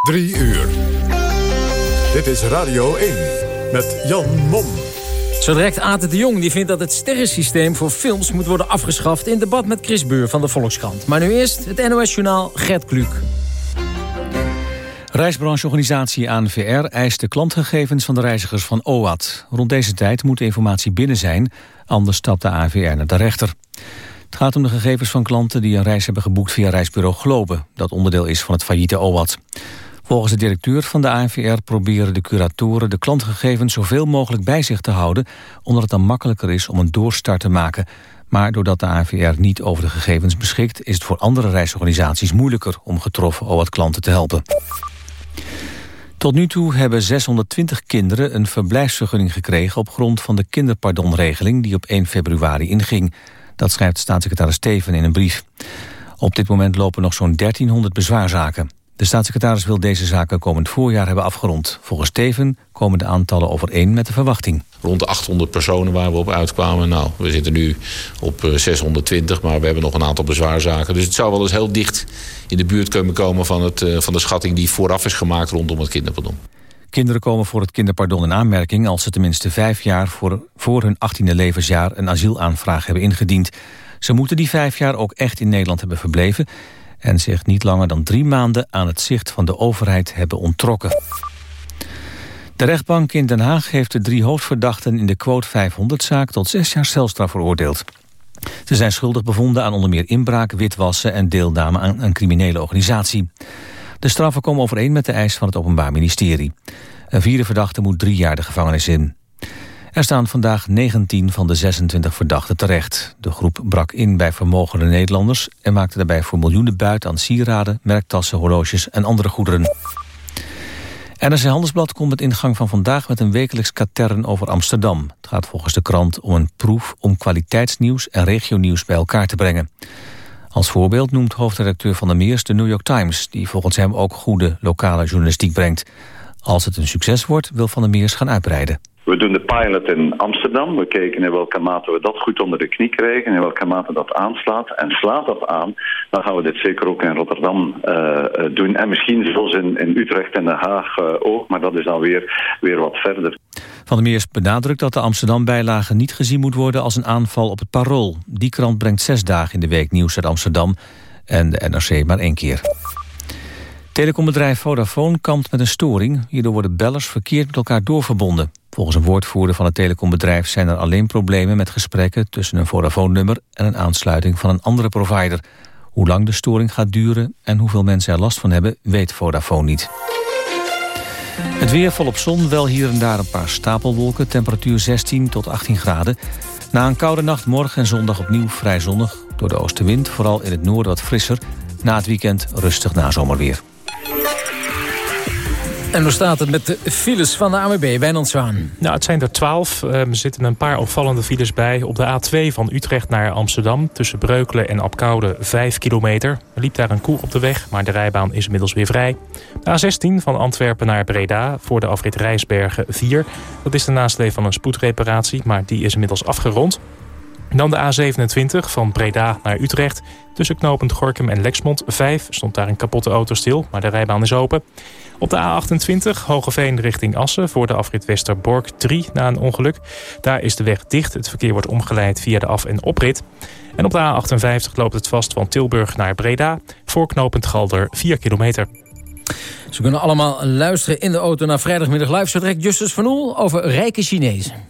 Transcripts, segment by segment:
Drie uur. Dit is Radio 1 met Jan Mom. Zo direct Ate de Jong die vindt dat het sterrensysteem voor films moet worden afgeschaft... in debat met Chris Beur van de Volkskrant. Maar nu eerst het NOS-journaal Gert Kluk. Reisbrancheorganisatie ANVR eist de klantgegevens van de reizigers van OAT. Rond deze tijd moet de informatie binnen zijn, anders stapt de ANVR naar de rechter. Het gaat om de gegevens van klanten die een reis hebben geboekt via reisbureau Globe, dat onderdeel is van het failliete OAT. Volgens de directeur van de ANVR proberen de curatoren de klantgegevens zoveel mogelijk bij zich te houden, omdat het dan makkelijker is om een doorstart te maken. Maar doordat de ANVR niet over de gegevens beschikt, is het voor andere reisorganisaties moeilijker om getroffen OAT-klanten te helpen. Tot nu toe hebben 620 kinderen een verblijfsvergunning gekregen... op grond van de kinderpardonregeling die op 1 februari inging. Dat schrijft staatssecretaris Steven in een brief. Op dit moment lopen nog zo'n 1300 bezwaarzaken. De staatssecretaris wil deze zaken komend voorjaar hebben afgerond. Volgens Steven komen de aantallen overeen met de verwachting. Rond de 800 personen waar we op uitkwamen. Nou, we zitten nu op 620, eh, maar we hebben nog een aantal bezwaarzaken. Dus het zou wel eens heel dicht in de buurt kunnen komen van, het, eh, van de schatting die vooraf is gemaakt rondom het kinderpardon. Kinderen komen voor het kinderpardon in aanmerking als ze tenminste vijf jaar voor, voor hun 18e levensjaar een asielaanvraag hebben ingediend. Ze moeten die vijf jaar ook echt in Nederland hebben verbleven en zich niet langer dan drie maanden aan het zicht van de overheid hebben ontrokken. De rechtbank in Den Haag heeft de drie hoofdverdachten in de quote 500-zaak tot zes jaar celstraf veroordeeld. Ze zijn schuldig bevonden aan onder meer inbraak, witwassen en deelname aan een criminele organisatie. De straffen komen overeen met de eis van het Openbaar Ministerie. Een vierde verdachte moet drie jaar de gevangenis in. Er staan vandaag 19 van de 26 verdachten terecht. De groep brak in bij vermogende Nederlanders... en maakte daarbij voor miljoenen buit aan sieraden, merktassen, horloges en andere goederen. NRC Handelsblad komt met ingang van vandaag met een wekelijks katern over Amsterdam. Het gaat volgens de krant om een proef om kwaliteitsnieuws en regionieuws bij elkaar te brengen. Als voorbeeld noemt hoofdredacteur Van der Meers de New York Times... die volgens hem ook goede lokale journalistiek brengt. Als het een succes wordt, wil Van der Meers gaan uitbreiden. We doen de pilot in Amsterdam. We kijken in welke mate we dat goed onder de knie krijgen, in welke mate dat aanslaat. En slaat dat aan, dan gaan we dit zeker ook in Rotterdam uh, doen. En misschien zelfs in, in Utrecht en Den Haag uh, ook, maar dat is dan weer, weer wat verder. Van der Meers benadrukt dat de Amsterdam-bijlage niet gezien moet worden als een aanval op het parool. Die krant brengt zes dagen in de week nieuws uit Amsterdam en de NRC maar één keer. Telecombedrijf Vodafone kampt met een storing. Hierdoor worden bellers verkeerd met elkaar doorverbonden. Volgens een woordvoerder van het telecombedrijf zijn er alleen problemen met gesprekken tussen een Vodafone-nummer en een aansluiting van een andere provider. Hoe lang de storing gaat duren en hoeveel mensen er last van hebben, weet Vodafone niet. Het weer volop zon, wel hier en daar een paar stapelwolken, temperatuur 16 tot 18 graden. Na een koude nacht morgen en zondag opnieuw vrij zonnig. Door de oostenwind, vooral in het noorden wat frisser. Na het weekend rustig nazomerweer. En hoe staat het met de files van de AMB, Wijnand Zwaan? Nou, het zijn er twaalf. er zitten een paar opvallende files bij. Op de A2 van Utrecht naar Amsterdam... tussen Breukelen en Apkoude 5 kilometer. Er liep daar een koe op de weg, maar de rijbaan is inmiddels weer vrij. De A16 van Antwerpen naar Breda voor de afrit Rijsbergen 4. Dat is de nasleep van een spoedreparatie, maar die is inmiddels afgerond. Dan de A27 van Breda naar Utrecht. Tussen knooppunt Gorkum en Lexmond 5 stond daar een kapotte auto stil, maar de rijbaan is open. Op de A28 Hogeveen richting Assen voor de afrit Westerbork 3 na een ongeluk. Daar is de weg dicht. Het verkeer wordt omgeleid via de af- en oprit. En op de A58 loopt het vast van Tilburg naar Breda. Voor knooppunt Galder 4 kilometer. Ze kunnen allemaal luisteren in de auto naar vrijdagmiddag live. Zo direct Justus van Oel over rijke Chinezen.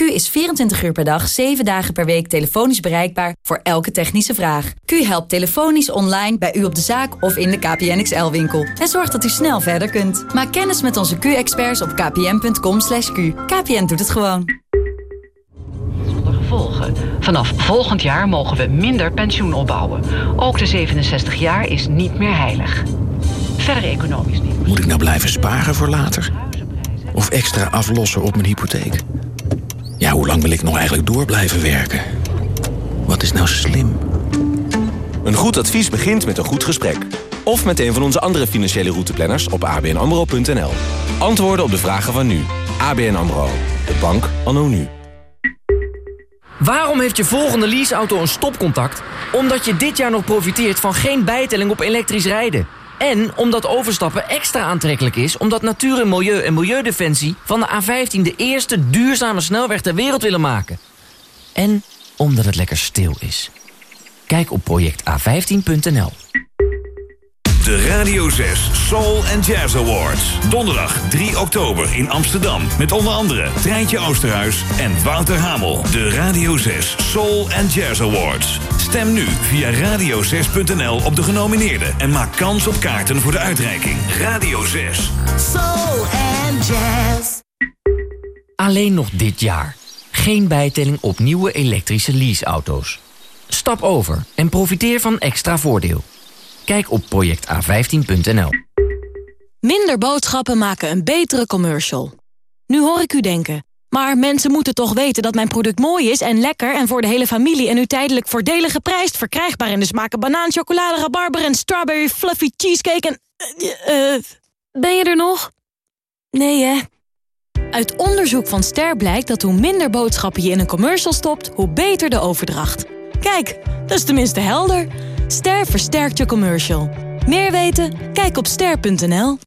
Q is 24 uur per dag, 7 dagen per week telefonisch bereikbaar voor elke technische vraag. Q helpt telefonisch online bij u op de zaak of in de KPN XL-winkel. En zorgt dat u snel verder kunt. Maak kennis met onze Q-experts op kpn.com. /q. KPN doet het gewoon. Zonder gevolgen. Vanaf volgend jaar mogen we minder pensioen opbouwen. Ook de 67 jaar is niet meer heilig. Verder economisch niet. Moet ik nou blijven sparen voor later? Of extra aflossen op mijn hypotheek? Ja, hoe lang wil ik nog eigenlijk door blijven werken? Wat is nou slim? Een goed advies begint met een goed gesprek. Of met een van onze andere financiële routeplanners op abnamro.nl. Antwoorden op de vragen van nu. ABN AMRO. De bank anno nu. Waarom heeft je volgende leaseauto een stopcontact? Omdat je dit jaar nog profiteert van geen bijtelling op elektrisch rijden. En omdat overstappen extra aantrekkelijk is... omdat Natuur en Milieu en Milieudefensie van de A15... de eerste duurzame snelweg ter wereld willen maken. En omdat het lekker stil is. Kijk op projecta15.nl. De Radio 6 Soul and Jazz Awards. Donderdag 3 oktober in Amsterdam. Met onder andere Treintje Oosterhuis en Wouter Hamel. De Radio 6 Soul and Jazz Awards. Stem nu via radio6.nl op de genomineerden. En maak kans op kaarten voor de uitreiking. Radio 6. Soul and Jazz. Alleen nog dit jaar. Geen bijtelling op nieuwe elektrische leaseauto's. Stap over en profiteer van extra voordeel. Kijk op projecta15.nl. Minder boodschappen maken een betere commercial. Nu hoor ik u denken, maar mensen moeten toch weten dat mijn product mooi is en lekker... en voor de hele familie en nu tijdelijk voordelig geprijsd... verkrijgbaar in de smaken banaan, chocolade, rabarber en strawberry fluffy cheesecake en... eh, eh, ben je er nog? Nee, hè? Uit onderzoek van Ster blijkt dat hoe minder boodschappen je in een commercial stopt... hoe beter de overdracht. Kijk, dat is tenminste helder. Ster versterkt je commercial. Meer weten? Kijk op ster.nl.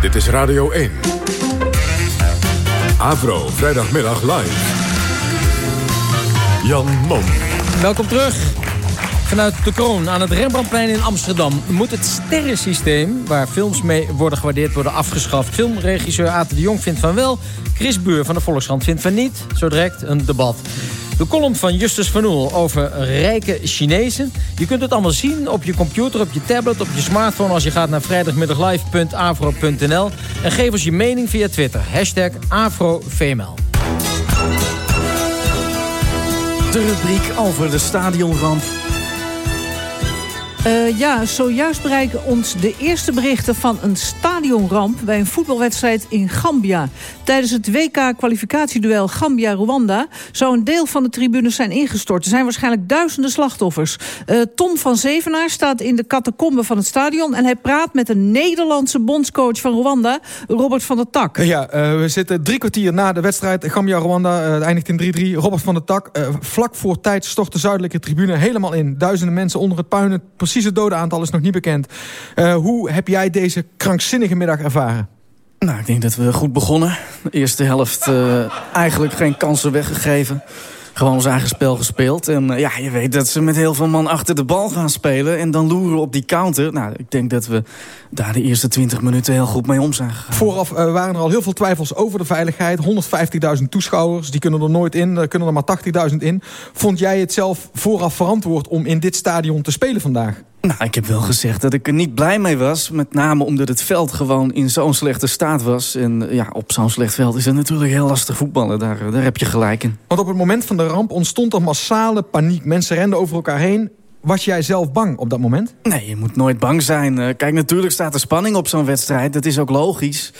Dit is Radio 1. Avro, vrijdagmiddag live. Jan Mom. Welkom terug. Vanuit de kroon aan het Rembrandtplein in Amsterdam... moet het sterrensysteem, waar films mee worden gewaardeerd, worden afgeschaft. Filmregisseur Aten de Jong vindt van wel. Chris Buur van de Volkskrant vindt van niet. Zo direct een debat. De column van Justus van Oel over rijke Chinezen. Je kunt het allemaal zien op je computer, op je tablet, op je smartphone... als je gaat naar vrijdagmiddaglive.avro.nl. En geef ons je mening via Twitter. Hashtag AfroVML. De rubriek over de stadionramp uh, ja, zojuist bereiken ons de eerste berichten van een stadionramp... bij een voetbalwedstrijd in Gambia. Tijdens het WK-kwalificatieduel Gambia-Rwanda... zou een deel van de tribunes zijn ingestort. Er zijn waarschijnlijk duizenden slachtoffers. Uh, Tom van Zevenaar staat in de catacombe van het stadion... en hij praat met een Nederlandse bondscoach van Rwanda, Robert van der Tak. Ja, uh, we zitten drie kwartier na de wedstrijd Gambia-Rwanda. Eindigt in 3-3. Robert van der Tak, vlak voor tijd stort de zuidelijke tribune helemaal in. Duizenden mensen onder het puin precieze dodenaantal is nog niet bekend. Uh, hoe heb jij deze krankzinnige middag ervaren? Nou, ik denk dat we goed begonnen. De eerste helft uh, eigenlijk geen kansen weggegeven gewoon ons eigen spel gespeeld. En uh, ja, je weet dat ze met heel veel man achter de bal gaan spelen... en dan loeren op die counter. Nou, ik denk dat we daar de eerste 20 minuten heel goed mee om zijn gegaan. Vooraf uh, waren er al heel veel twijfels over de veiligheid. 150.000 toeschouwers, die kunnen er nooit in. Er kunnen er maar 80.000 in. Vond jij het zelf vooraf verantwoord om in dit stadion te spelen vandaag? Nou, ik heb wel gezegd dat ik er niet blij mee was. Met name omdat het veld gewoon in zo'n slechte staat was. En ja, op zo'n slecht veld is het natuurlijk heel lastig voetballen. Daar, daar heb je gelijk in. Want op het moment van de ramp ontstond er massale paniek. Mensen renden over elkaar heen. Was jij zelf bang op dat moment? Nee, je moet nooit bang zijn. Uh, kijk, natuurlijk staat er spanning op zo'n wedstrijd. Dat is ook logisch.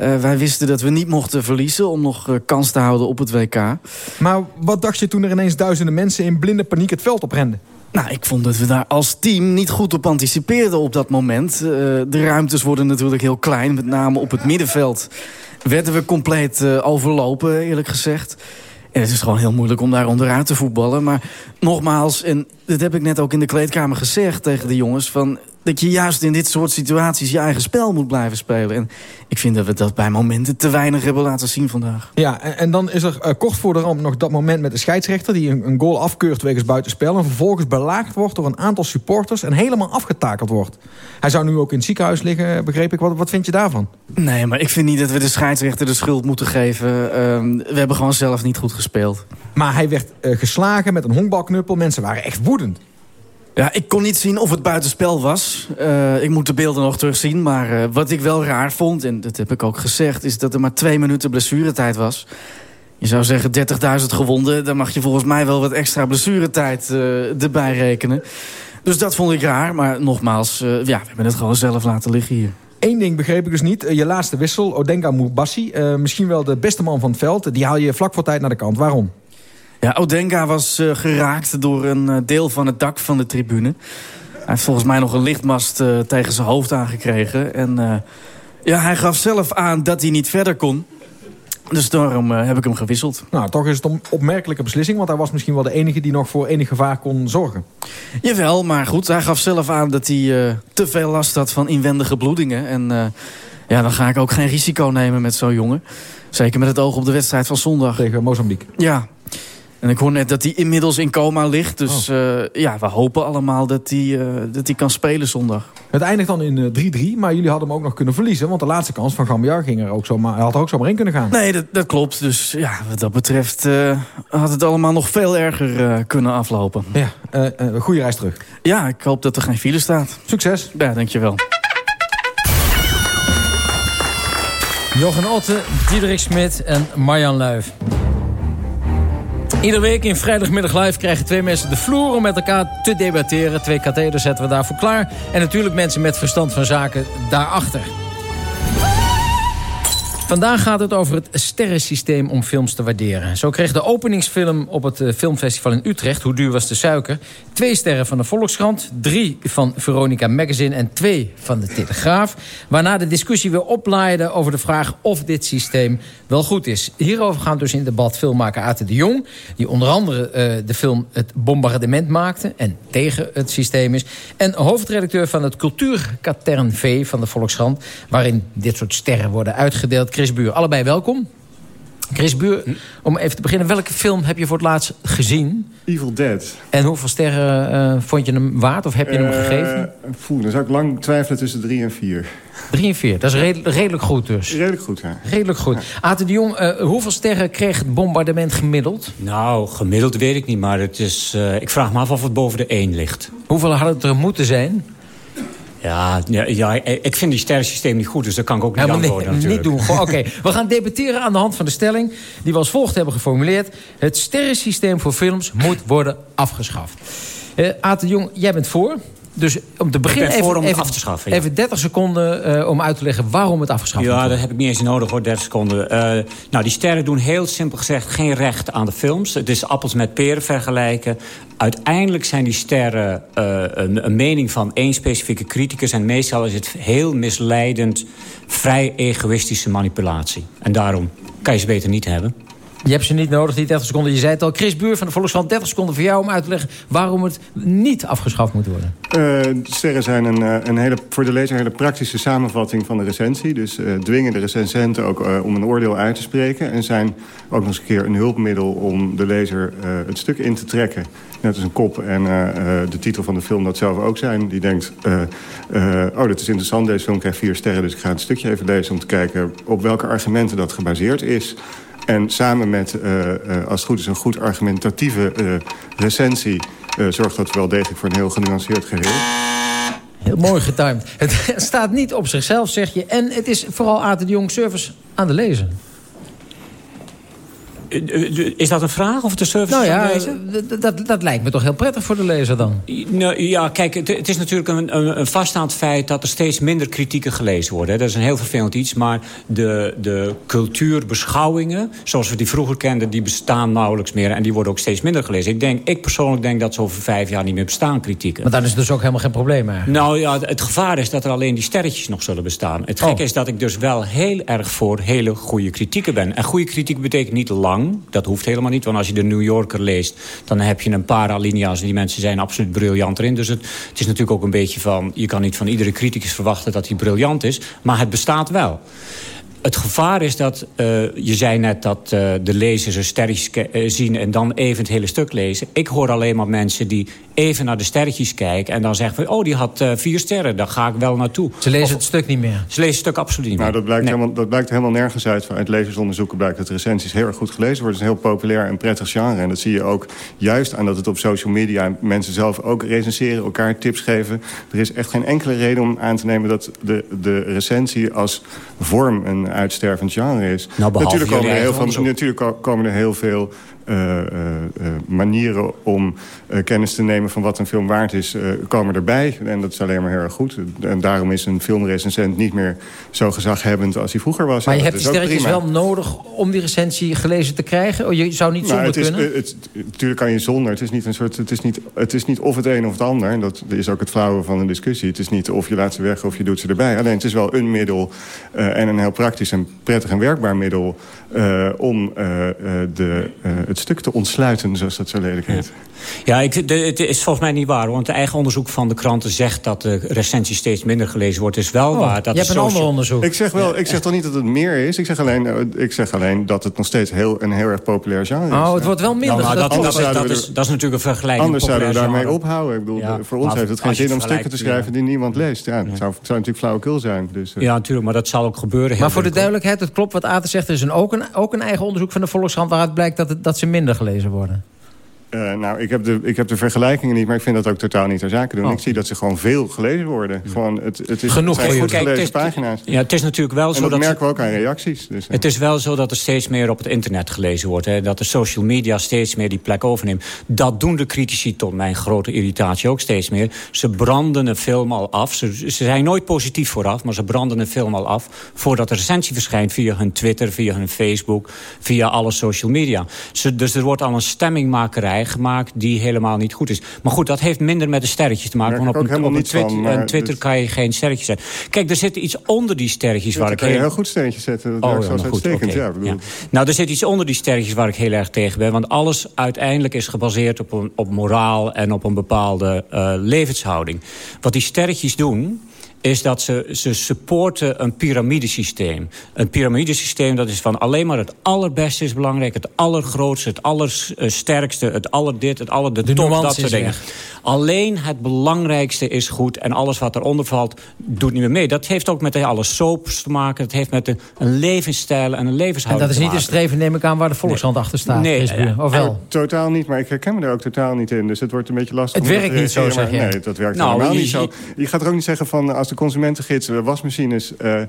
Uh, wij wisten dat we niet mochten verliezen om nog kans te houden op het WK. Maar wat dacht je toen er ineens duizenden mensen in blinde paniek het veld oprenden? Nou, ik vond dat we daar als team niet goed op anticipeerden op dat moment. Uh, de ruimtes worden natuurlijk heel klein, met name op het middenveld. Werden we compleet uh, overlopen, eerlijk gezegd. En het is gewoon heel moeilijk om daar onderuit te voetballen. Maar nogmaals, en dat heb ik net ook in de kleedkamer gezegd tegen de jongens... van dat je juist in dit soort situaties je eigen spel moet blijven spelen. En ik vind dat we dat bij momenten te weinig hebben laten zien vandaag. Ja, en, en dan is er uh, kort voor de ramp nog dat moment met de scheidsrechter... die een, een goal afkeurt wegens buitenspel... en vervolgens belaagd wordt door een aantal supporters... en helemaal afgetakeld wordt. Hij zou nu ook in het ziekenhuis liggen, begreep ik. Wat, wat vind je daarvan? Nee, maar ik vind niet dat we de scheidsrechter de schuld moeten geven. Uh, we hebben gewoon zelf niet goed gespeeld. Maar hij werd uh, geslagen met een honkbalknuppel. Mensen waren echt woedend. Ja, ik kon niet zien of het buitenspel was. Uh, ik moet de beelden nog terugzien. Maar uh, wat ik wel raar vond, en dat heb ik ook gezegd... is dat er maar twee minuten blessuretijd was. Je zou zeggen 30.000 gewonden. Dan mag je volgens mij wel wat extra blessuretijd uh, erbij rekenen. Dus dat vond ik raar. Maar nogmaals, ja, we hebben het gewoon zelf laten liggen hier. Eén ding begreep ik dus niet. je laatste wissel, Odenga Moubassi. misschien wel de beste man van het veld. Die haal je vlak voor tijd naar de kant. Waarom? Ja, Odenga was geraakt door een deel van het dak van de tribune. Hij heeft volgens mij nog een lichtmast tegen zijn hoofd aangekregen. En ja, hij gaf zelf aan dat hij niet verder kon. Dus daarom heb ik hem gewisseld. Nou, toch is het een opmerkelijke beslissing... want hij was misschien wel de enige die nog voor enig gevaar kon zorgen. Jawel, maar goed, hij gaf zelf aan dat hij te veel last had van inwendige bloedingen. En ja, dan ga ik ook geen risico nemen met zo'n jongen. Zeker met het oog op de wedstrijd van zondag. Tegen Mozambique. Ja, en ik hoor net dat hij inmiddels in coma ligt. Dus oh. ja, we hopen allemaal dat hij, dat hij kan spelen zondag. Het eindigt dan in 3-3, maar jullie hadden hem ook nog kunnen verliezen. Want de laatste kans van Gambia ging er ook zomaar, had er ook zomaar in kunnen gaan. Nee, dat, dat klopt. Dus ja, wat dat betreft uh, had het allemaal nog veel erger uh, kunnen aflopen. Ja, uh, goede reis terug. Ja, ik hoop dat er geen file staat. Succes. Ja, dankjewel. Jochen Otte, Diederik Smit en Marjan Luif. Iedere week in vrijdagmiddag live krijgen twee mensen de vloer om met elkaar te debatteren. Twee katheders zetten we daarvoor klaar. En natuurlijk mensen met verstand van zaken daarachter. Vandaag gaat het over het sterrensysteem om films te waarderen. Zo kreeg de openingsfilm op het eh, filmfestival in Utrecht... Hoe duur was de suiker? Twee sterren van de Volkskrant, drie van Veronica Magazine... en twee van de Telegraaf. Waarna de discussie weer oplaaide over de vraag of dit systeem wel goed is. Hierover gaan dus in debat filmmaker Ate de Jong... die onder andere uh, de film Het Bombardement maakte... en tegen het systeem is. En hoofdredacteur van het Cultuurkatern V van de Volkskrant... waarin dit soort sterren worden uitgedeeld... Chris Buur. Allebei welkom. Chris Buur, om even te beginnen. Welke film heb je voor het laatst gezien? Evil Dead. En hoeveel sterren uh, vond je hem waard? Of heb je hem uh, gegeven? Voel, dan zou ik lang twijfelen tussen drie en vier. Drie en vier, dat is redelijk, redelijk goed dus. Redelijk goed, ja. Redelijk goed. Ja. Aten de Jong, uh, hoeveel sterren kreeg het bombardement gemiddeld? Nou, gemiddeld weet ik niet, maar het is, ik vraag me af of het boven de één ligt. Hoeveel had het er moeten zijn? Ja, ja, ja, ik vind die sterrensysteem niet goed, dus dat kan ik ook niet Helemaal antwoorden natuurlijk. Niet doen. Oké, we gaan debatteren aan de hand van de stelling... die we als volgt hebben geformuleerd. Het sterrensysteem voor films moet worden afgeschaft. Uh, Aad de Jong, jij bent voor. Dus om te beginnen even, om even, af te schaffen, ja. even 30 seconden uh, om uit te leggen waarom het afgeschaft ja, moet dat heb ik niet eens nodig hoor, 30 seconden. Uh, nou, die sterren doen heel simpel gezegd geen recht aan de films. Het is appels met peren vergelijken. Uiteindelijk zijn die sterren uh, een, een, mening van één specifieke criticus... en meestal is het heel misleidend, vrij egoïstische manipulatie. En daarom kan je ze beter niet hebben. Je hebt ze niet nodig, die 30 seconden. Je zei het al, Chris Buur van de Volkskrant, 30 seconden voor jou om uit te leggen waarom het niet afgeschaft moet worden. Uh, sterren zijn een, een hele, voor de lezer een hele praktische samenvatting van de recensie. Dus uh, dwingen de recensenten ook om een oordeel uit te spreken. En zijn ook nog eens een keer een hulpmiddel om de lezer het stuk in te trekken. Net als een kop en de titel van de film dat zelf ook zijn. Die denkt, oh dat is interessant, deze film krijgt vier sterren... dus ik ga het stukje even lezen om te kijken op welke argumenten dat gebaseerd is... En samen met, uh, uh, als het goed is, een goed argumentatieve uh, recensie... zorgt dat wel degelijk voor een heel genuanceerd geheel. Heel mooi getimed. Het staat niet op zichzelf, zeg je. En het is vooral Aten de Jong service aan de lezer. Is dat een vraag of de service nou ja? Dat, dat lijkt me toch heel prettig voor de lezer dan? Nou, ja, kijk, het, het is natuurlijk een, een, een, vaststaand feit... dat er steeds minder kritieken gelezen worden. Dat is een heel vervelend iets. Maar de, de cultuurbeschouwingen, zoals we die vroeger kenden... die bestaan nauwelijks meer en die worden ook steeds minder gelezen. Ik, denk, ik persoonlijk denk dat ze over vijf jaar niet meer bestaan, kritieken. Maar dan is het dus ook helemaal geen probleem eigenlijk. Nou ja, het gevaar is dat er alleen die sterretjes nog zullen bestaan. Het gekke oh. is dat ik dus wel heel erg voor hele goede kritieken ben. En goede kritiek betekent niet lang dat hoeft helemaal niet, want als je de New Yorker leest... dan heb je een paar alinea's en die mensen zijn absoluut briljant erin. Dus het, het is natuurlijk ook een beetje van... je kan niet van iedere criticus verwachten dat hij briljant is... maar het bestaat wel. Het gevaar is dat, uh, je zei net dat uh, de lezers een sterretjes uh, zien... en dan even het hele stuk lezen. Ik hoor alleen maar mensen die even naar de sterretjes kijken... en dan zeggen van, oh, die had vier sterren, daar ga ik wel naartoe. Ze lezen of, het stuk niet meer? Ze lezen het stuk absoluut niet nou, meer. Dat blijkt, nee. helemaal, dat blijkt helemaal nergens uit. Uit lezersonderzoeken blijkt dat recensies heel erg goed gelezen worden. Het is een heel populair en prettig genre. En dat zie je ook juist aan dat het op social media... mensen zelf ook recenseren, elkaar tips geven. Er is echt geen enkele reden om aan te nemen... dat de, de recensie als vorm een uitstervend genre is. Nou, natuurlijk, komen er heel veel, natuurlijk komen er heel veel manieren om kennis te nemen van wat een film waard is, komen erbij. En dat is alleen maar heel erg goed. En daarom is een filmrecensent niet meer zo gezaghebbend als hij vroeger was. Maar je hebt die sterretjes wel nodig om die recensie gelezen te krijgen? Oh, je zou niet nou, zonder het kunnen? Het, natuurlijk kan je zonder. Het is niet een soort. Het is niet, het is niet of het een of het ander. En dat is ook het flauwe van de discussie. Het is niet of je laat ze weg of je doet ze erbij. Alleen het is wel een middel uh, en een heel praktisch en prettig en werkbaar middel... Uh, om uh, de, het stuk te ontsluiten, zoals dat zo lelijk heet. Ja, ik, de, het is volgens mij niet waar. Want het eigen onderzoek van de kranten zegt dat de recensie steeds minder gelezen wordt. Het is wel oh, waar. Dat je hebt een ander onderzoek. Ik zeg, wel, ik zeg toch niet dat het meer is. Ik zeg alleen, ik zeg alleen dat het nog steeds heel, een heel erg populair genre is. Oh, het wordt wel minder. Nou, dat, dat, dat, is, dat, is, natuurlijk een vergelijking. Anders zouden we daarmee ophouden. Ik bedoel, ja, voor ons heeft het geen zin om stukken te schrijven die niemand leest. Ja, dat zou, zou natuurlijk flauwekul zijn. Dus, uh. Ja, natuurlijk, maar dat zal ook gebeuren. Maar voor de duidelijkheid, het klopt wat Aten zegt. Er is een, ook, een, ook een eigen onderzoek van de Volkskrant... waaruit blijkt dat, het, dat ze minder gelezen worden. Uh, nou, ik heb, de, ik heb de vergelijkingen niet, maar ik vind dat ook totaal niet ter zake doen. Oh. Ik zie dat ze gewoon veel gelezen worden. Gewoon, het, het is, Genoeg het goed gelezen pagina's. Ja, het is natuurlijk wel zo dat... dat merken we ook aan reacties. Dus, het is wel zo dat er steeds meer op het internet gelezen wordt. Hè, dat de social media steeds meer die plek overneemt. Dat doen de critici tot mijn grote irritatie ook steeds meer. Ze branden een film al af. Ze, ze zijn nooit positief vooraf, maar ze branden een film al af... voordat de recensie verschijnt via hun Twitter, via hun Facebook... via alle social media. Ze, dus er wordt al een stemmingmakerij gemaakt... die helemaal niet goed is. Maar goed, dat heeft minder met de sterretjes te maken. Want op, een, op een Twitter, van, Twitter kan je geen sterretjes zetten. Kijk, er zit iets onder die sterretjes waar ik... kan je heel goed sterretjes zetten. Dat oh, ja, uitstekend. Ja, ja. Nou, er zit iets onder die sterretjes waar ik heel erg tegen ben. Want alles uiteindelijk is gebaseerd op, een, op moraal... en op een bepaalde uh, levenshouding. Wat die sterretjes doen is dat ze, ze supporten een piramidesysteem. Een piramidesysteem dat is van alleen maar het allerbeste is belangrijk... het allergrootste, het allersterkste, het allerdit, het aller de, de top, dat soort dingen. Alleen het belangrijkste is goed en alles wat eronder valt doet niet meer mee. Dat heeft ook met alle soaps te maken. Dat heeft met een, een levensstijl en een levenshouding En dat is niet een streven, neem ik aan, waar de Volkshand achter staat. Nee, ja, of wel? totaal niet, maar ik herken me er ook totaal niet in. Dus het wordt een beetje lastig. Het werkt niet zo, zeg je? Nee, dat werkt nou, helemaal niet zo. Je gaat er ook niet zeggen van, als de consumentengids wasmachines... Uh, uh,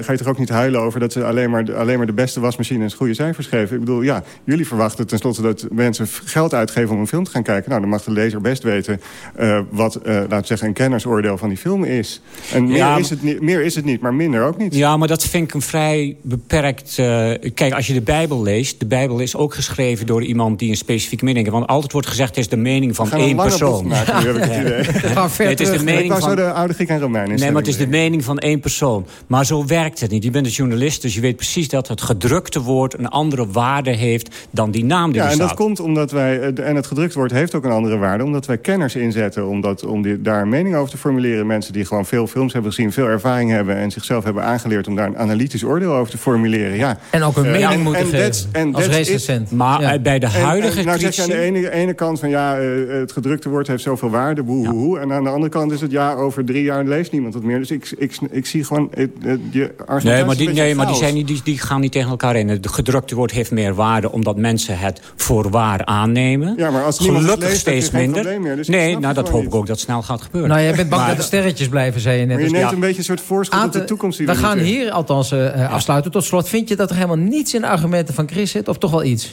ga je toch ook niet huilen over dat ze alleen maar, alleen maar de beste wasmachines goede cijfers geven. Ik bedoel, ja, jullie verwachten tenslotte dat mensen geld uitgeven om een film te gaan kijken. Nou, dan mag de lezer best weten uh, wat, uh, laten zeggen, een kennersoordeel van die film is. En meer, ja, is het niet, meer is het niet, maar minder ook niet. Ja, maar dat vind ik een vrij beperkt... Uh, kijk, als je de Bijbel leest, de Bijbel is ook geschreven door iemand die een specifieke mening heeft. Want altijd wordt gezegd, het is de mening van één persoon. Maken, nu heb ik het idee. nee, het is de mening van... de oude Griek en Nee, maar het is de mening van één persoon. Maar zo werkt het niet. Je bent een journalist, dus je weet precies dat het gedrukte woord... een andere waarde heeft dan die naam die ja, er staat. Ja, en dat komt omdat wij... En het gedrukte woord heeft ook een andere waarde... omdat wij kenners inzetten om, dat, om die, daar een mening over te formuleren. Mensen die gewoon veel films hebben gezien, veel ervaring hebben... en zichzelf hebben aangeleerd om daar een analytisch oordeel over te formuleren. Ja. En ook een uh, mening moeten geven en als recensent. Maar ja. bij de huidige en, en, nou zeg je aan de ene, ene kant van... ja, uh, het gedrukte woord heeft zoveel waarde, boe, ja. hoe, En aan de andere kant is het... ja, over drie jaar leest niemand het meer. Dus ik, ik, ik zie gewoon... Je nee, maar, die, nee, maar die, zijn niet, die, die gaan niet tegen elkaar in. Het gedrukte woord heeft meer waarde... omdat mensen het voor waar aannemen. Ja, maar als Gelukkig leest, steeds minder. Meer, dus nee, nou, dat hoop ik ook dat snel gaat gebeuren. Nou, jij bent bang dat de sterretjes blijven, zei je net. Maar je dus neemt een beetje een soort voorschot op de toekomst. Die we, gaan hier althans uh, afsluiten. Tot slot, vind je dat er helemaal niets in de argumenten van Chris zit? Of toch wel iets?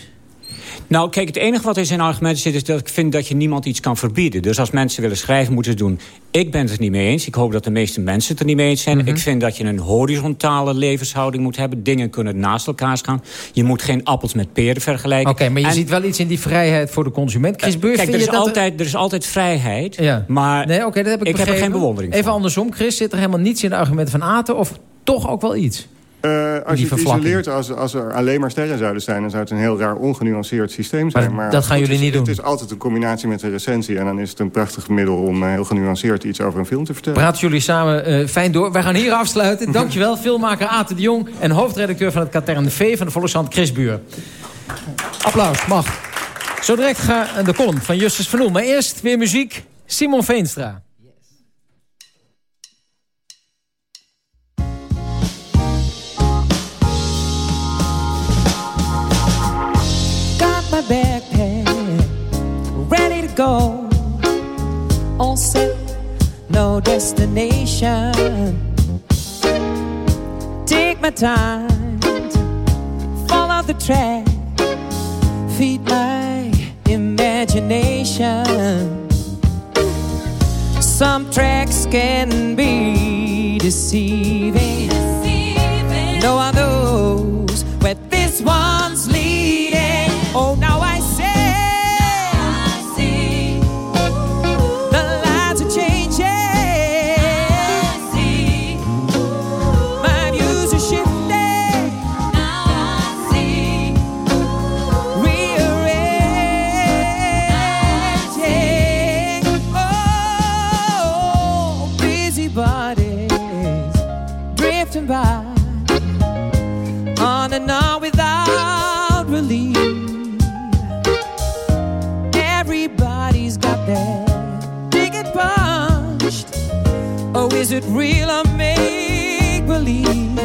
Nou, kijk, het enige wat in zijn argumenten zit... is dat ik vind dat je niemand iets kan verbieden. Dus als mensen willen schrijven, moeten ze doen. Ik ben het er niet mee eens. Ik hoop dat de meeste mensen het er niet mee eens zijn. Mm -hmm. Ik vind dat je een horizontale levenshouding moet hebben. Dingen kunnen naast elkaar gaan. Je moet geen appels met peren vergelijken. Oké, okay, maar je en... ziet wel iets in die vrijheid voor de consument. Chris Beurs, kijk, er is, altijd, er... er is altijd vrijheid. Ja. Maar nee, okay, dat heb ik, ik heb er geen bewondering Even andersom, Chris, zit er helemaal niets in de argumenten van Aten... of toch ook wel iets? Uh, als je het isoleert, als, als er alleen maar sterren zouden zijn... dan zou het een heel raar ongenuanceerd systeem zijn. Maar, maar dat gaan jullie is, niet doen. Het is altijd een combinatie met een recensie... en dan is het een prachtig middel om uh, heel genuanceerd iets over een film te vertellen. Praten jullie samen uh, fijn door. Wij gaan hier afsluiten. Dankjewel, filmmaker Aten de Jong... en hoofdredacteur van het Katern V van de Volkskrant Chris Buur. Applaus, mag. Zo direct gaat de column van Justus van Oel. Maar eerst weer muziek. Simon Veenstra. Destination. Take my time, follow the track. feed my imagination. Some tracks can be deceiving. No one knows where this one's punched. Oh, is it real or make believe?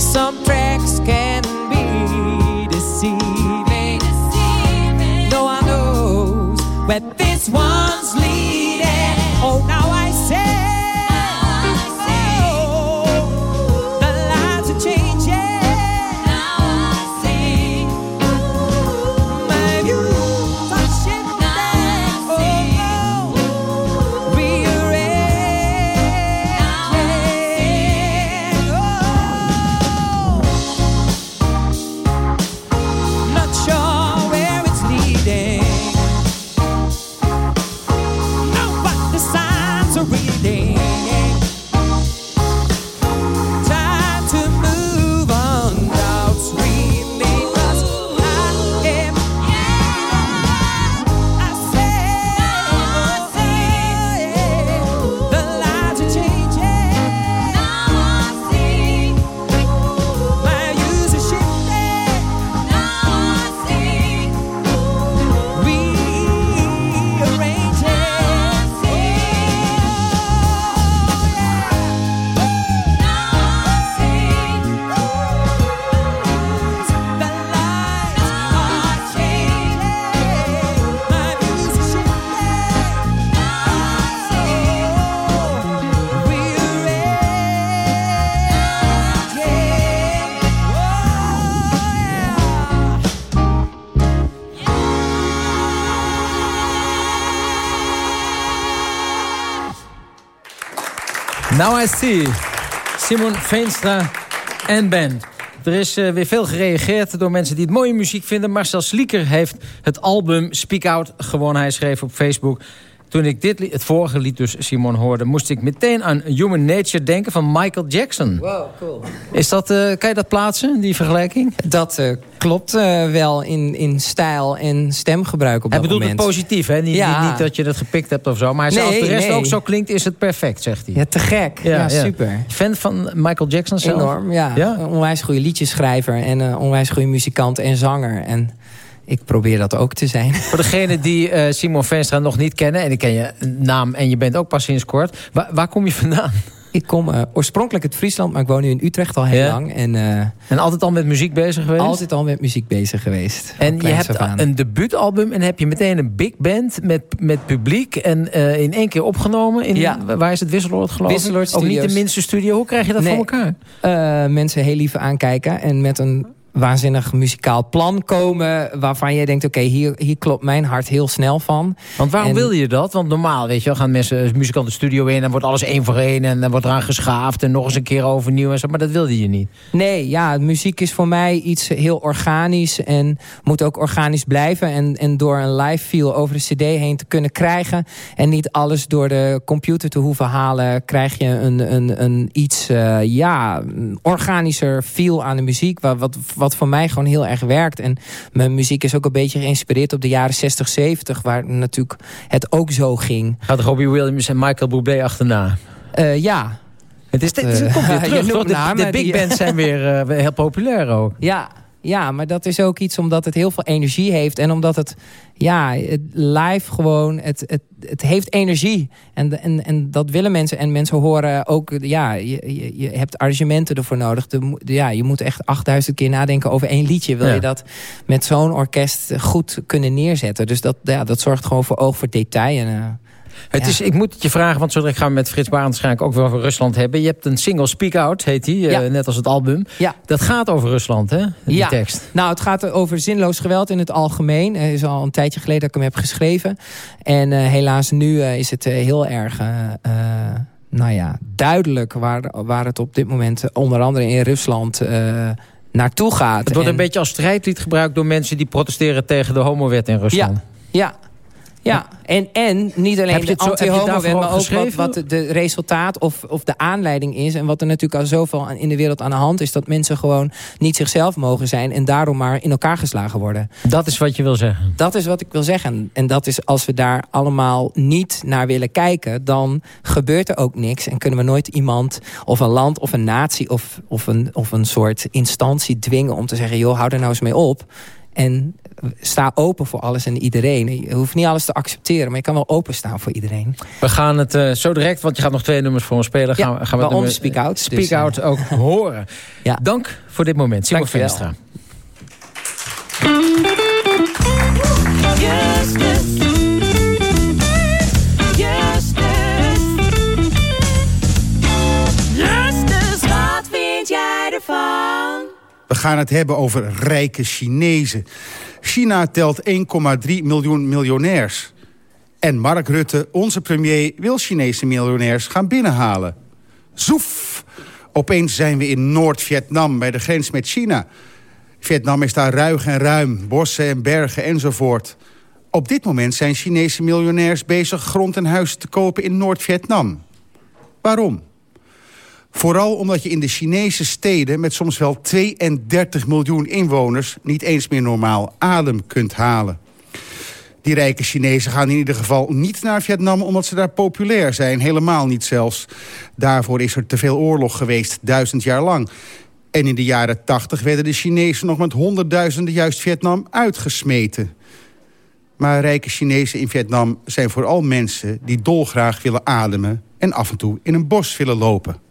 Some tracks can be deceiving. No one knows where this one's leading. Oh, Now I see. Simon Veenstra en band. Er is eh, weer veel gereageerd door mensen die het mooie muziek vinden. Marcel Slieker heeft het album Speak Out gewonnen. Hij schreef op Facebook... Toen ik dit lied, het vorige lied dus Simon hoorde... moest ik meteen aan Human Nature denken van Michael Jackson. Wow, cool. Is dat, eh, kan je dat plaatsen, die vergelijking? Dat eh, klopt eh, wel in, in stijl en stemgebruik op Hij dat bedoelt moment. het positief, hè? Niet, Ja. niet, niet dat je dat gepikt hebt of zo. Maar hij Nee, als de rest nee. ook zo klinkt, is het perfect, zegt hij. Ja, te gek. Ja, super. Fan van Michael Jackson zelf? Enorm, ja. Een onwijs goede liedjeschrijver en een onwijs goede muzikant en zanger. En ik probeer dat ook te zijn. Voor degenen die eh, Simon Venstra nog niet kennen... en ik ken je naam en je bent ook pas sinds kort... waar, waar kom je vandaan? Ik kom eh, oorspronkelijk uit Friesland, maar ik woon nu in Utrecht al heel Ja? lang. En, eh, en altijd al met muziek bezig geweest? Altijd al met muziek bezig geweest. En je hebt een debuutalbum en heb je meteen een big band met, met publiek... en in één keer opgenomen. In, Ja. Waar is het? Wisseloord geloof ik? Wisseloord Ook niet de minste studio. Hoe krijg je dat Nee. voor elkaar? Mensen heel lief aankijken en met een waanzinnig muzikaal plan komen... waarvan je denkt, oké, hier, hier klopt mijn hart heel snel van. Want waarom En- wil je dat? Want normaal, weet je wel, gaan mensen, muzikanten de studio in... en dan wordt alles één voor één en dan wordt eraan geschaafd... en nog eens een keer overnieuw en zo. Maar dat wilde je niet. Nee, ja, muziek is voor mij iets heel organisch en moet ook organisch blijven. En, en door een live feel over de cd heen te kunnen krijgen... en niet alles door de computer te hoeven halen... krijg je een, een, een iets eh, ja, organischer feel aan de muziek... Wat, wat, wat voor mij gewoon heel erg werkt. En mijn muziek is ook een beetje geïnspireerd op de jaren 60, 70... waar natuurlijk het ook zo ging. Gaat Robbie Williams en Michael Bublé achterna? Eh, ja. Het, is, het, is- het komt weer Je terug, toch? De, big bands zijn weer eh, weer heel populair ook. Ja, ja, maar dat is ook iets omdat het heel veel energie heeft. En omdat het, ja, het live gewoon, het, het, het heeft energie. En, en, en dat willen mensen. En mensen horen ook, ja, je, je, je hebt arrangementen ervoor nodig. De, ja, je moet echt 8000 keer nadenken over één liedje. Wil Ja. je dat met zo'n orkest goed kunnen neerzetten. Dus dat, ja, dat zorgt gewoon voor oog voor detail. En, eh, Het is, ik moet het je vragen, want zodra ik ga met Frits Baan waarschijnlijk ook wel over Rusland hebben. Je hebt een single Speak Out, heet die, eh, net als het album. Ja. Dat gaat over Rusland, hè, die ja. tekst. Nou, het gaat over zinloos geweld in het algemeen. Het is al een tijdje geleden dat ik hem heb geschreven. En eh, helaas nu eh, is het eh, heel erg... eh, eh, nou ja, duidelijk waar, waar het op dit moment, eh, onder andere in Rusland, eh, naartoe gaat. Het wordt En- een beetje als strijdlied gebruikt door mensen die protesteren tegen de homowet in Rusland. Ja, ja. En, en niet alleen Heb je de anti-homo-wet, maar ook wat, geschreven? wat de- de resultaat of, of de aanleiding is. En wat er natuurlijk al zoveel aan- in de wereld aan de hand is... dat mensen gewoon niet zichzelf mogen zijn... en daarom maar in elkaar geslagen worden. Dat is wat je wil zeggen? Dat is wat ik wil zeggen. En dat is als we daar allemaal niet naar willen kijken... dan gebeurt er ook niks. En kunnen we nooit iemand of een land of een natie... of, of, een, of een soort instantie dwingen om te zeggen... joh, hou er nou eens mee op. En sta open voor alles en iedereen. Je hoeft niet alles te accepteren, maar je kan wel openstaan voor iedereen. We gaan het eh, zo direct, want je gaat nog twee nummers voor ons spelen. Gaan, we- gaan we nummer Speak Out, Speak dus, eh, Out ook horen. Dank voor dit moment. Simon. Veenstra. We gaan het hebben over rijke Chinezen. China telt 1,3 miljoen miljonairs. En Mark Rutte, onze premier, wil Chinese miljonairs gaan binnenhalen. Zoef! Opeens zijn we in Noord-Vietnam, bij de grens met China. Vietnam is daar ruig en ruim, bossen en bergen enzovoort. Op dit moment zijn Chinese miljonairs bezig grond en huizen te kopen in Noord-Vietnam. Waarom? Vooral omdat je in de Chinese steden met soms wel 32 miljoen inwoners... niet eens meer normaal adem kunt halen. Die rijke Chinezen gaan in ieder geval niet naar Vietnam... omdat ze daar populair zijn, helemaal niet zelfs. Daarvoor is er te veel oorlog geweest, duizend jaar lang. En in de jaren tachtig werden de Chinezen nog met honderdduizenden... juist Vietnam uitgesmeten. Maar rijke Chinezen in Vietnam zijn vooral mensen... die dolgraag willen ademen en af en toe in een bos willen lopen.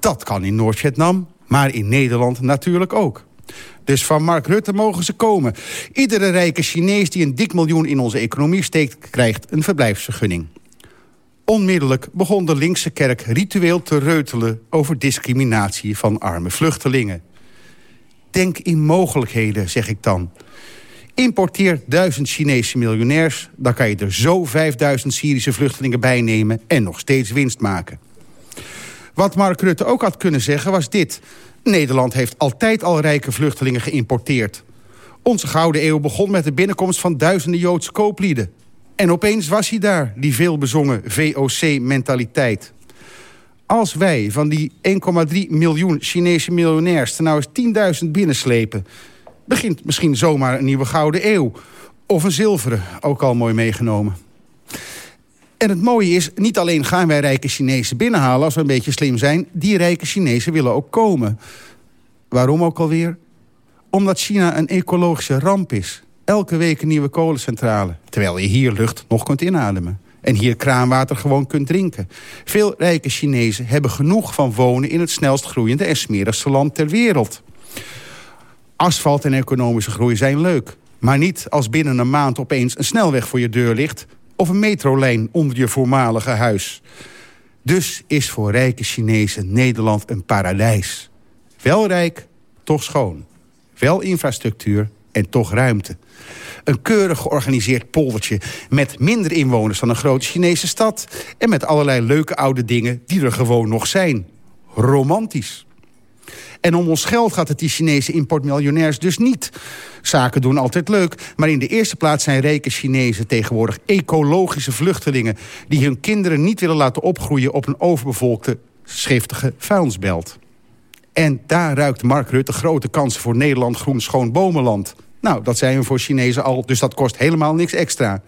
Dat kan in Noord-Vietnam, maar in Nederland natuurlijk ook. Dus van Mark Rutte mogen ze komen. Iedere rijke Chinees die een dik miljoen in onze economie steekt... krijgt een verblijfsvergunning. Onmiddellijk begon de linkse kerk ritueel te reutelen... over discriminatie van arme vluchtelingen. Denk in mogelijkheden, zeg ik dan. Importeer duizend Chinese miljonairs... dan kan je er zo 5000 Syrische vluchtelingen bij nemen... en nog steeds winst maken. Wat Mark Rutte ook had kunnen zeggen was dit. Nederland heeft altijd al rijke vluchtelingen geïmporteerd. Onze Gouden Eeuw begon met de binnenkomst van duizenden Joodse kooplieden. En opeens was hij daar, die veelbezongen VOC-mentaliteit. Als wij van die 1,3 miljoen Chinese miljonairs... er nou eens 10.000 binnenslepen... begint misschien zomaar een nieuwe Gouden Eeuw. Of een zilveren, ook al mooi meegenomen. En het mooie is, niet alleen gaan wij rijke Chinezen binnenhalen... als we een beetje slim zijn, die rijke Chinezen willen ook komen. Waarom ook alweer? Omdat China een ecologische ramp is. Elke week een nieuwe kolencentrale. Terwijl je hier lucht nog kunt inademen. En hier kraanwater gewoon kunt drinken. Veel rijke Chinezen hebben genoeg van wonen... in het snelst groeiende en smerigste land ter wereld. Asfalt en economische groei zijn leuk. Maar niet als binnen een maand opeens een snelweg voor je deur ligt... of een metrolijn onder je voormalige huis. Dus is voor rijke Chinezen Nederland een paradijs. Wel rijk, toch schoon. Wel infrastructuur en toch ruimte. Een keurig georganiseerd poldertje met minder inwoners dan een grote Chinese stad... en met allerlei leuke oude dingen die er gewoon nog zijn. Romantisch. En om ons geld gaat het die Chinese importmiljonairs dus niet. Zaken doen altijd leuk, maar in de eerste plaats zijn rijke Chinezen tegenwoordig ecologische vluchtelingen... die hun kinderen niet willen laten opgroeien op een overbevolkte, schiftige vuilnisbelt. En daar ruikt Mark Rutte grote kansen voor Nederland groen schoon bomenland. Nou, dat zijn we voor Chinezen al, dus dat kost helemaal niks extra.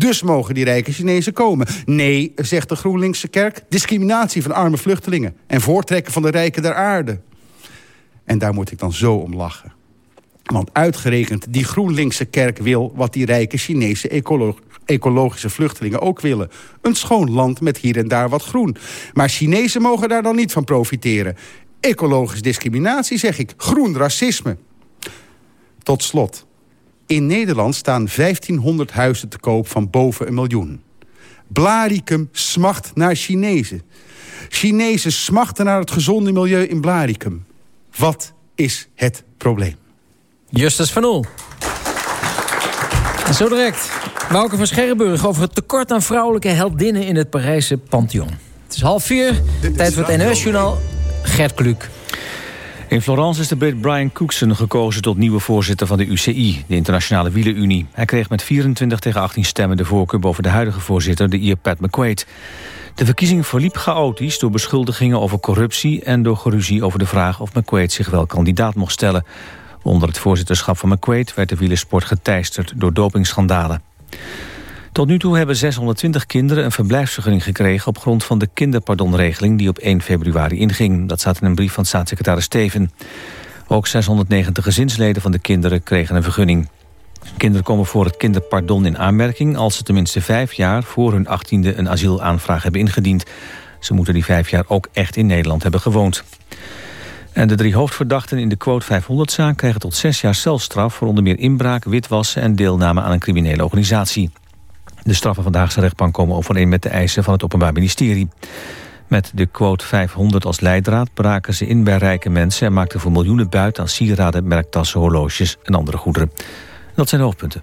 Dus mogen die rijke Chinezen komen. Nee, zegt de GroenLinkse kerk, discriminatie van arme vluchtelingen... en voortrekken van de rijken der aarde. En daar moet ik dan zo om lachen. Want uitgerekend die GroenLinkse kerk wil... wat die rijke Chinese ecolo ecologische vluchtelingen ook willen. Een schoon land met hier en daar wat groen. Maar Chinezen mogen daar dan niet van profiteren. Ecologische discriminatie, zeg ik. Groen racisme. Tot slot. In Nederland staan 1500 huizen te koop van boven een miljoen. Blaricum smacht naar Chinezen. Chinezen smachten naar het gezonde milieu in Blaricum. Wat is het probleem? Justus van Oel. Zo direct. Wouke van Scherrenburg over het tekort aan vrouwelijke heldinnen in het Parijse Pantheon. Het is half vier. Tijd voor het NOS-journaal. Gert Kluk. In Florence is de Brit Brian Cookson gekozen tot nieuwe voorzitter van de UCI, de Internationale Wielenunie. Hij kreeg met 24 tegen 18 stemmen de voorkeur boven de huidige voorzitter, de Ier Pat McQuaid. De verkiezing verliep chaotisch door beschuldigingen over corruptie en door geruzie over de vraag of McQuaid zich wel kandidaat mocht stellen. Onder het voorzitterschap van McQuaid werd de wielersport geteisterd door dopingschandalen. Tot nu toe hebben 620 kinderen een verblijfsvergunning gekregen... op grond van de kinderpardonregeling die op 1 februari inging. Dat staat in een brief van staatssecretaris Steven. Ook 690 gezinsleden van de kinderen kregen een vergunning. Kinderen komen voor het kinderpardon in aanmerking... als ze tenminste vijf jaar voor hun achttiende een asielaanvraag hebben ingediend. Ze moeten die vijf jaar ook echt in Nederland hebben gewoond. En de drie hoofdverdachten in de Quote 500-zaak... krijgen tot zes jaar celstraf voor onder meer inbraak, witwassen... en deelname aan een criminele organisatie. De straffen van de Haagse rechtbank komen overeen met de eisen van het Openbaar Ministerie. Met de quote 500 als leidraad braken ze in bij rijke mensen... en maakten voor miljoenen buit aan sieraden, merktassen, horloges en andere goederen. Dat zijn de hoofdpunten.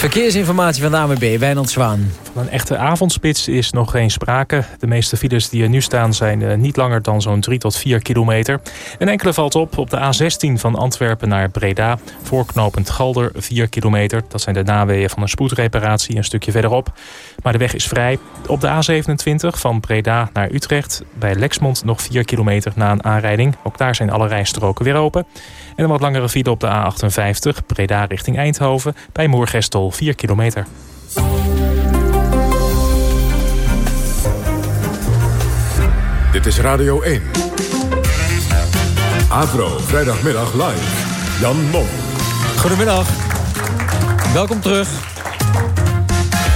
Verkeersinformatie van de AMB, Wijnand Zwaan. Van een echte avondspits is nog geen sprake. De meeste files die er nu staan zijn eh, niet langer dan zo'n 3 tot 4 kilometer. Een enkele valt op op de A16 van Antwerpen naar Breda. Voorknopend Galder 4 kilometer. Dat zijn de naweeën van een spoedreparatie een stukje verderop. Maar de weg is vrij. Op de A27 van Breda naar Utrecht. Bij Lexmond nog 4 kilometer na een aanrijding. Ook daar zijn alle rijstroken weer open. En een wat langere file op de A58, Breda richting Eindhoven... bij Moergestel 4 kilometer. Dit is Radio 1. Avro, vrijdagmiddag live. Jan Mom. Goedemiddag. Welkom terug.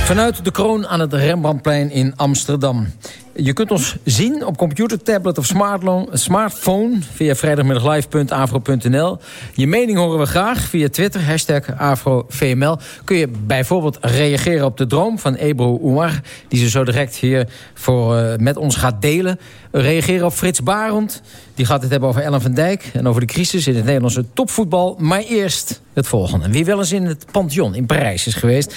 Vanuit de kroon aan het Rembrandtplein in Amsterdam. Je kunt ons zien op computer, tablet of smartphone... via vrijdagmiddaglive.avro.nl. Je mening horen we graag via Twitter, hashtag AfroVML. Kun je bijvoorbeeld reageren op de droom van Ebro Oumar... die ze zo direct hier voor, uh, met ons gaat delen. Reageren op Frits Barend. Die gaat het hebben over Ellen van Dijk... en over de crisis in het Nederlandse topvoetbal. Maar eerst het volgende. Wie wel eens in het Pantheon in Parijs is geweest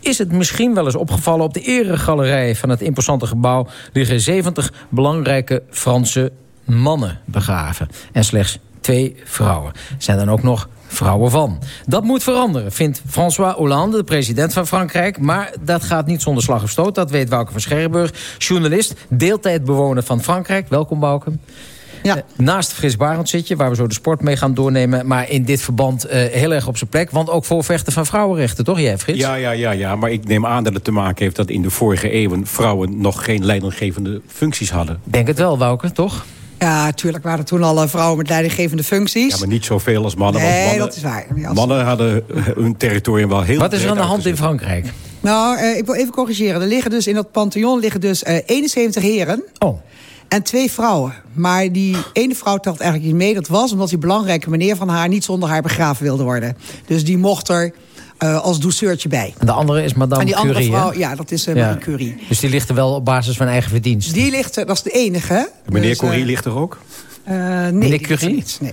is het misschien wel eens opgevallen... op de eregalerij van het imposante gebouw... liggen 70 belangrijke Franse mannen begraven. En slechts twee vrouwen. Zijn dan ook nog vrouwen van. Dat moet veranderen, vindt François Hollande, de president van Frankrijk. Maar dat gaat niet zonder slag of stoot. Dat weet Wouke van Scherrenburg, journalist, deeltijdbewoner van Frankrijk. Welkom, Wouke. Ja. Naast Fris Barend zit je, waar we zo de sport mee gaan doornemen. Maar in dit verband uh, heel erg op zijn plek. Want ook voorvechten van vrouwenrechten, toch jij Frits? Ja, ja, ja, ja, maar ik neem aan dat het te maken heeft... dat in de vorige eeuwen vrouwen nog geen leidinggevende functies hadden. Denk het wel, Wouke, toch? Ja, natuurlijk waren er toen al vrouwen met leidinggevende functies. Ja, maar niet zoveel als mannen. Nee, mannen, dat is waar. Als... Mannen hadden hun territorium wel heel Wat is er aan de hand in Frankrijk? Nou, uh, ik wil even corrigeren. Er liggen dus in dat Pantheon liggen dus 71 heren. Oh. En twee vrouwen. Maar die ene vrouw telt eigenlijk niet mee. Dat was omdat die belangrijke meneer van haar... niet zonder haar begraven wilde worden. Dus die mocht er uh, als douceurtje bij. En de andere is Madame en die Curie, andere vrouw, hè? ja, dat is uh, Marie Curie. Dus die ligt er wel op basis van eigen verdienst? Die ligt er, dat is de enige. En meneer dus, Curie uh, ligt er ook? Uh, nee, Meneer Curie? Niet, nee.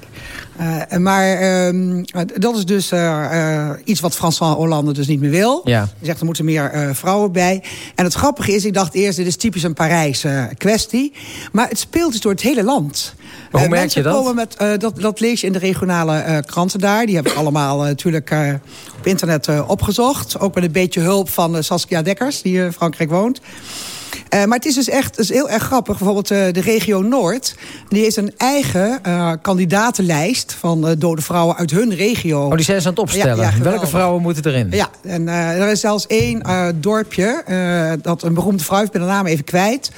Uh, maar uh, dat is dus uh, iets wat François Hollande dus niet meer wil. Ja. Hij zegt er moeten meer vrouwen bij. En het grappige is, ik dacht eerst, dit is typisch een Parijse kwestie. Maar het speelt dus door het hele land. Hoe merk je dat? Komen met, dat? Dat lees je in de regionale kranten daar. Die heb ik allemaal natuurlijk op internet opgezocht. Ook met een beetje hulp van Saskia Dekkers, die in Frankrijk woont. Uh, maar het is dus echt is heel erg grappig. Bijvoorbeeld uh, de regio Noord. Die heeft een eigen uh, kandidatenlijst van dode vrouwen uit hun regio. Oh, die zijn ze aan het opstellen. Ja, ja, Welke vrouwen moeten erin? Ja, en er is zelfs één dorpje. dat een beroemde vrouw, ik ben de naam even kwijt.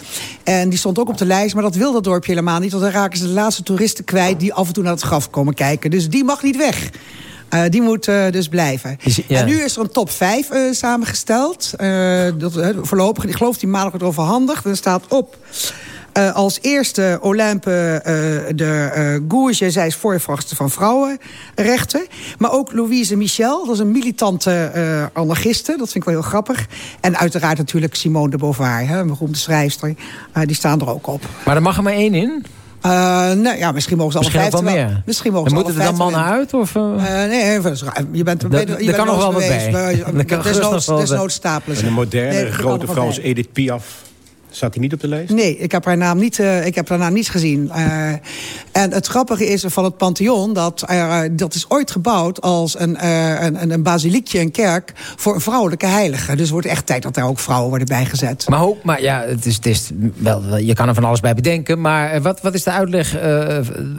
En die stond ook op de lijst. Maar dat wil dat dorpje helemaal niet. Want dan raken ze de laatste toeristen kwijt... die af en toe naar het graf komen kijken. Dus die mag niet weg. Uh, die moet uh, dus blijven. Is, ja. En nu is er een top 5 uh, samengesteld. dat, voorlopig, ik geloof die maandag wordt overhandigd. Er staat op als eerste Olympe de Gouge, zij is voorvechter van vrouwenrechten. Maar ook Louise Michel, dat is een militante anarchiste. Dat vind ik wel heel grappig. En uiteraard natuurlijk Simone de Beauvoir, hè, een beroemde schrijfster. die staan er ook op. Maar er mag er maar één in? Uh, nou ja, misschien mogen ze alle misschien vijf wel meer. Misschien mogen en ze moeten er dan mannen uit? Of, uh? Uh, nee, je bent er je bent kan nog wel wat bij. Desnoods, stapelen. En de moderne grote vrouw is Edith Piaf. Staat hij niet op de lijst? Nee, ik heb haar naam niet, uh, ik heb haar naam niet gezien. Uh, en het grappige is van het Pantheon... dat uh, dat is ooit gebouwd als een, een, een basiliekje, een kerk... voor een vrouwelijke heilige. Dus het wordt echt tijd dat daar ook vrouwen worden bijgezet. Maar, ook, maar ja, het is, het is wel, je kan er van alles bij bedenken... maar wat, wat is de uitleg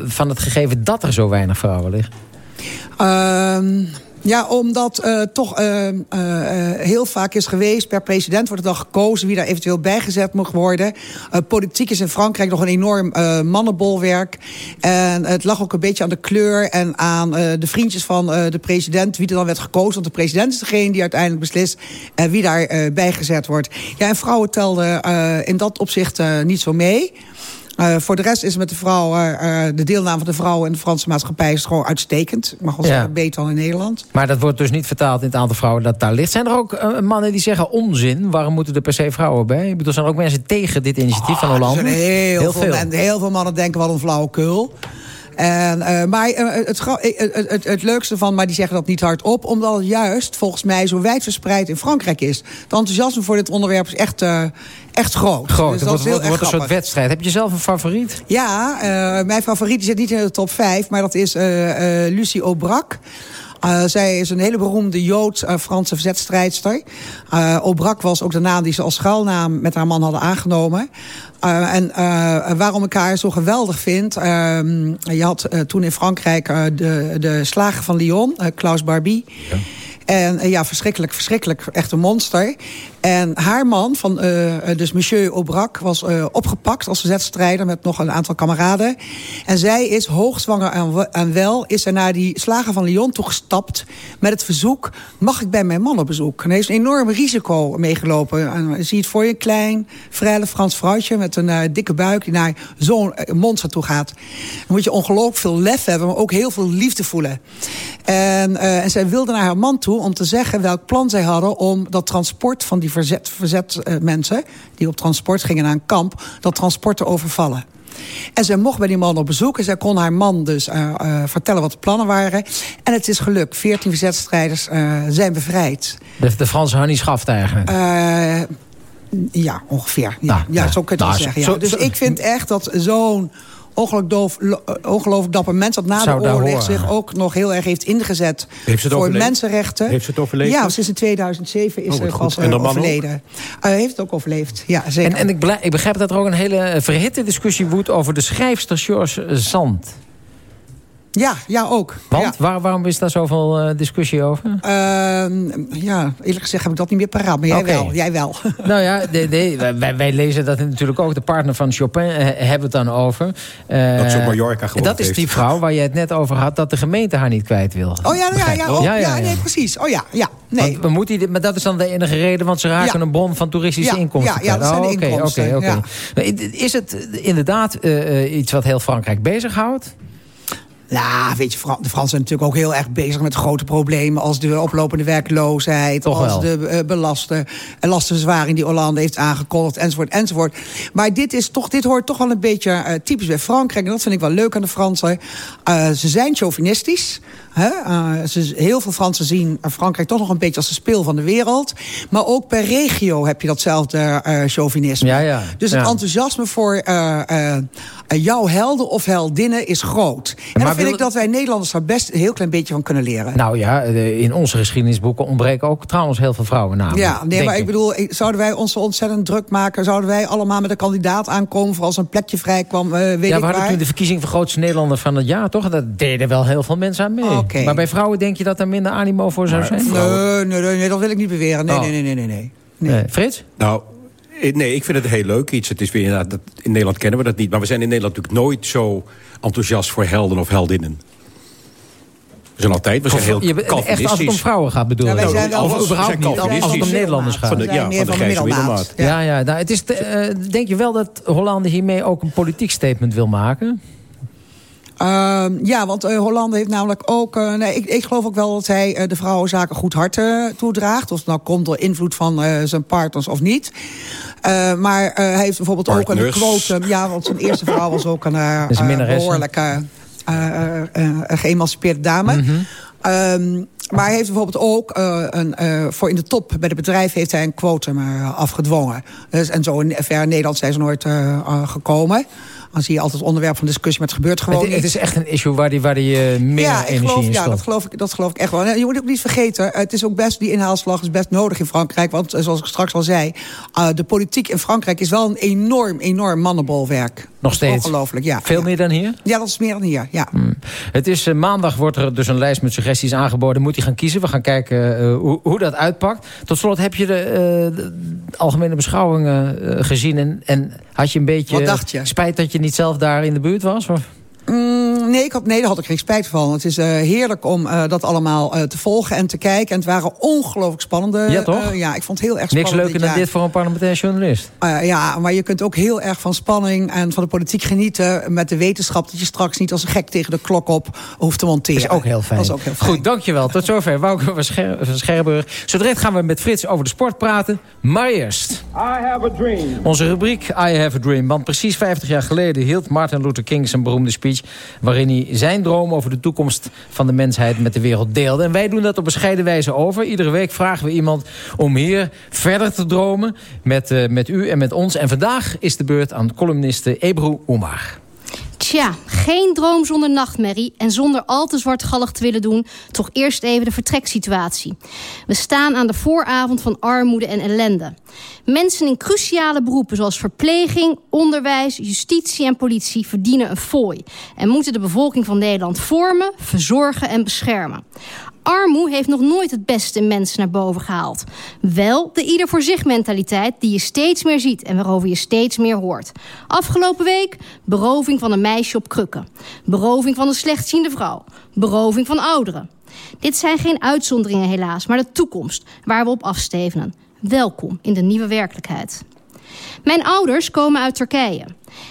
van het gegeven dat er zo weinig vrouwen liggen? Ehm, ja, omdat uh, toch uh, uh, heel vaak is geweest... per president wordt er dan gekozen wie daar eventueel bijgezet mag worden. politiek is in Frankrijk nog een enorm mannenbolwerk. En het lag ook een beetje aan de kleur en aan de vriendjes van de president... wie er dan werd gekozen. Want de president is degene die uiteindelijk beslist... wie daar bijgezet wordt. Ja, en vrouwen telden in dat opzicht niet zo mee... Uh, voor de rest is met de vrouw, uh, uh, de deelname van de vrouwen in de Franse maatschappij is gewoon uitstekend. Ik mag wel zeggen, beter dan in Nederland. Maar dat wordt dus niet vertaald in het aantal vrouwen dat daar ligt. Zijn er ook mannen die zeggen onzin? Waarom moeten er per se vrouwen bij? Ik bedoel, zijn er ook mensen tegen dit initiatief van Hollande? Er zijn heel, heel, veel, veel. En heel veel mannen denken wat een flauwekul. En, uh, maar uh, het, het, het, leukste van, maar die zeggen dat niet hardop... omdat het juist volgens mij zo wijdverspreid in Frankrijk is. Het enthousiasme voor dit onderwerp is echt, echt groot. Groot, dus dat wordt, wordt een soort wedstrijd. Heb je zelf een favoriet? Ja, mijn favoriet zit niet in de top 5... maar dat is Lucie Aubrac... Uh, zij is een hele beroemde Joods-Franse verzetstrijdster. Uh, Aubrac was ook de naam die ze als schuilnaam met haar man hadden aangenomen. En waarom ik haar zo geweldig vind... Ehm, je had toen in Frankrijk de, de slagen van Lyon, Klaus Barbie... Ja. En ja, verschrikkelijk, verschrikkelijk. Echt een monster. En haar man, van, uh, dus monsieur Aubrac, was opgepakt als verzetstrijder met nog een aantal kameraden. En zij is hoogzwanger en wel, is er naar die slagen van Lyon toegestapt met het verzoek, mag ik bij mijn man op bezoek? En heeft een enorm risico meegelopen. En, zie het voor je, klein, vrije Frans vrouwtje met een dikke buik die naar zo'n monster toe gaat. Dan moet je ongelooflijk veel lef hebben, maar ook heel veel liefde voelen. En, en zij wilde naar haar man toe om te zeggen welk plan zij hadden om dat transport van die verzet, verzet uh, mensen... die op transport gingen naar een kamp, dat transport te overvallen. En zij mocht bij die man op bezoek. En zij kon haar man dus uh, uh, vertellen wat de plannen waren. En het is gelukt. Veertien verzetstrijders zijn bevrijd. De, de Franse Hannie schaft eigenlijk? ja, ongeveer. Ja, nou, ja, zo kun je het nou, zeggen. Ja. dus ik vind echt dat zo'n ongelooflijk, doof, ongelooflijk dapper mens... dat na de oorlog zich ook nog heel erg heeft ingezet... Heeft voor overleefd? mensenrechten. Heeft ze het overleefd? Ja, sinds in 2007 is oh, ze pas uh, overleden. Uh, heeft het ook overleefd, ja, zeker. En, en ik, ik, begrijp dat er ook een hele verhitte discussie woedt... over de schrijfster George Zand. Ja, ja ook. Want? Ja. Waar, waarom is daar zoveel uh, discussie over? Uh, ja, eerlijk gezegd heb ik dat niet meer paraat. Maar jij okay. wel. Jij wel. Nou ja, de, de, wij, wij, lezen dat natuurlijk ook. De partner van Chopin uh, hebben het dan over. dat ze op Mallorca gewoon Dat is die vrouw waar je het net over had... dat de gemeente haar niet kwijt wil. Oh ja, ja, ja, ook, ja, ja, ja, nee, precies. Oh ja, ja. Nee. Want, moet die, maar dat is dan de enige reden... want ze raken een bron van toeristische inkomsten. Ja, ja dat zijn oh, okay, inkomsten. Okay, okay. Is het inderdaad iets wat heel Frankrijk bezighoudt? Nou, weet je, de Fransen zijn natuurlijk ook heel erg bezig met grote problemen... als de oplopende werkloosheid, Toch als wel. de uh, belasten, lastenverzwaring die Hollande heeft aangekondigd, enzovoort, enzovoort. Maar dit, is toch, dit hoort toch wel een beetje uh, typisch bij Frankrijk. En dat vind ik wel leuk aan de Fransen. Uh, ze zijn chauvinistisch. Uh, ze, heel veel Fransen zien Frankrijk toch nog een beetje als de speel van de wereld. Maar ook per regio heb je datzelfde uh, chauvinisme. Ja, ja, dus het ja. enthousiasme voor uh, jouw helden of heldinnen is groot. En Maar dan vind wil- ik dat wij Nederlanders daar best een heel klein beetje van kunnen leren. Nou ja, in onze geschiedenisboeken ontbreken ook trouwens heel veel vrouwen namen. ja, nee, maar ik bedoel, zouden wij ons zo ontzettend druk maken? Zouden wij allemaal met een kandidaat aankomen... voor als een plekje vrij kwam, eh, weet ja, ik we hadden waar? toen de verkiezing van grootste Nederlander van het jaar, toch? Daar deden wel heel veel mensen aan mee. Maar bij vrouwen denk je dat er minder animo voor zou zijn? Nee, nee, nee, nee, dat wil ik niet beweren. Nee, Oh. nee, nee, nee, nee, nee. Nee. Frits? Nou, nee, ik vind het heel leuk iets. Het is weer inderdaad, in Nederland kennen we dat niet. Maar we zijn in Nederland natuurlijk nooit zo enthousiast voor helden of heldinnen. zijn altijd, we zijn heel Je bent echt als het om vrouwen gaat bedoel Ja, wij zijn we überhaupt zijn niet, als het om. Nederlanders gaat. Van de- ja, van de grijze middelmaat. Ja, ja. Nou, het is te- eh, denk je wel dat Hollande hiermee ook een politiek statement wil maken? Ehm, ja, want eh, Hollande heeft namelijk ook... eh, nee, ik, ik geloof ook wel dat hij eh, de vrouwenzaken goed hart eh, toedraagt. Of het nou komt door invloed van eh, zijn partners of niet. Eh, maar eh, hij heeft bijvoorbeeld ook een quotum. Ja, want zijn eerste vrouw was ook een eh, eh, behoorlijke eh, eh, eh, geëmancipeerde dame. Mhm. Ehm, maar hij heeft bijvoorbeeld ook eh, een, eh, voor in de top bij de bedrijf heeft hij een quotum afgedwongen. Dus, en zo in ver Nederland zijn ze nooit gekomen. Dan zie je altijd onderwerp van discussie, maar het gebeurt gewoon Het, het is echt een issue waar die, waar die eh, meer Ja, ik energie geloof, in ja dat, geloof ik, dat geloof ik echt wel. Je moet ook niet vergeten, het is ook best, die inhaalslag is best nodig in Frankrijk. Want eh, zoals ik straks al zei, eh, de politiek in Frankrijk is wel een enorm, enorm mannenbolwerk. Nog steeds. Ongelooflijk, ja. Veel meer dan hier? Ja, dat is meer dan hier, ja. Het is eh, maandag wordt er dus een lijst met suggesties aangeboden. Moet hij gaan kiezen. We gaan kijken eh, hoe, hoe dat uitpakt. Tot slot heb je de, eh, de algemene beschouwingen gezien. En, en had je een beetje Wat dacht je? spijt dat je niet zelf daar in de buurt was? Of? Mm, nee, ik had, nee, daar had ik geen spijt van. Het is eh, heerlijk om eh, dat allemaal eh, te volgen en te kijken. En het waren ongelooflijk spannende... Ja, toch? eh, ja, ik vond het heel erg Niks spannend leuker dan jaar. dit voor een parlementair journalist. Ja, maar je kunt ook heel erg van spanning en van de politiek genieten... met de wetenschap dat je straks niet als een gek tegen de klok op hoeft te monteren. Dat is ook heel fijn. Dat is ook heel fijn. Goed, dankjewel. Tot zover. Wouter van, Scher van Scherburg. Zo direct gaan we met Frits over de sport praten. Maar eerst... I have a dream. Onze rubriek I Have a Dream. Want precies 50 jaar geleden hield Martin Luther King zijn beroemde speech... waarin hij zijn droom over de toekomst van de mensheid met de wereld deelde. En wij doen dat op bescheiden wijze over. Iedere week vragen we iemand om hier verder te dromen met, eh, met u en met ons. En vandaag is de beurt aan columniste Ebru Oemar. Tja, geen droom zonder nachtmerrie en zonder al te zwartgallig te willen doen, toch eerst even de vertreksituatie. We staan aan de vooravond van armoede en ellende. Mensen in cruciale beroepen zoals verpleging, onderwijs, justitie en politie verdienen een fooi en moeten de bevolking van Nederland vormen, verzorgen en beschermen. Armoe heeft nog nooit het beste in mensen naar boven gehaald. Wel de ieder voor zich mentaliteit die je steeds meer ziet en waarover je steeds meer hoort. Afgelopen week beroving van een meisje op krukken. Beroving van een slechtziende vrouw. Beroving van ouderen. Dit zijn geen uitzonderingen helaas, maar de toekomst waar we op afstevenen. Welkom in de nieuwe werkelijkheid. Mijn ouders komen uit Turkije.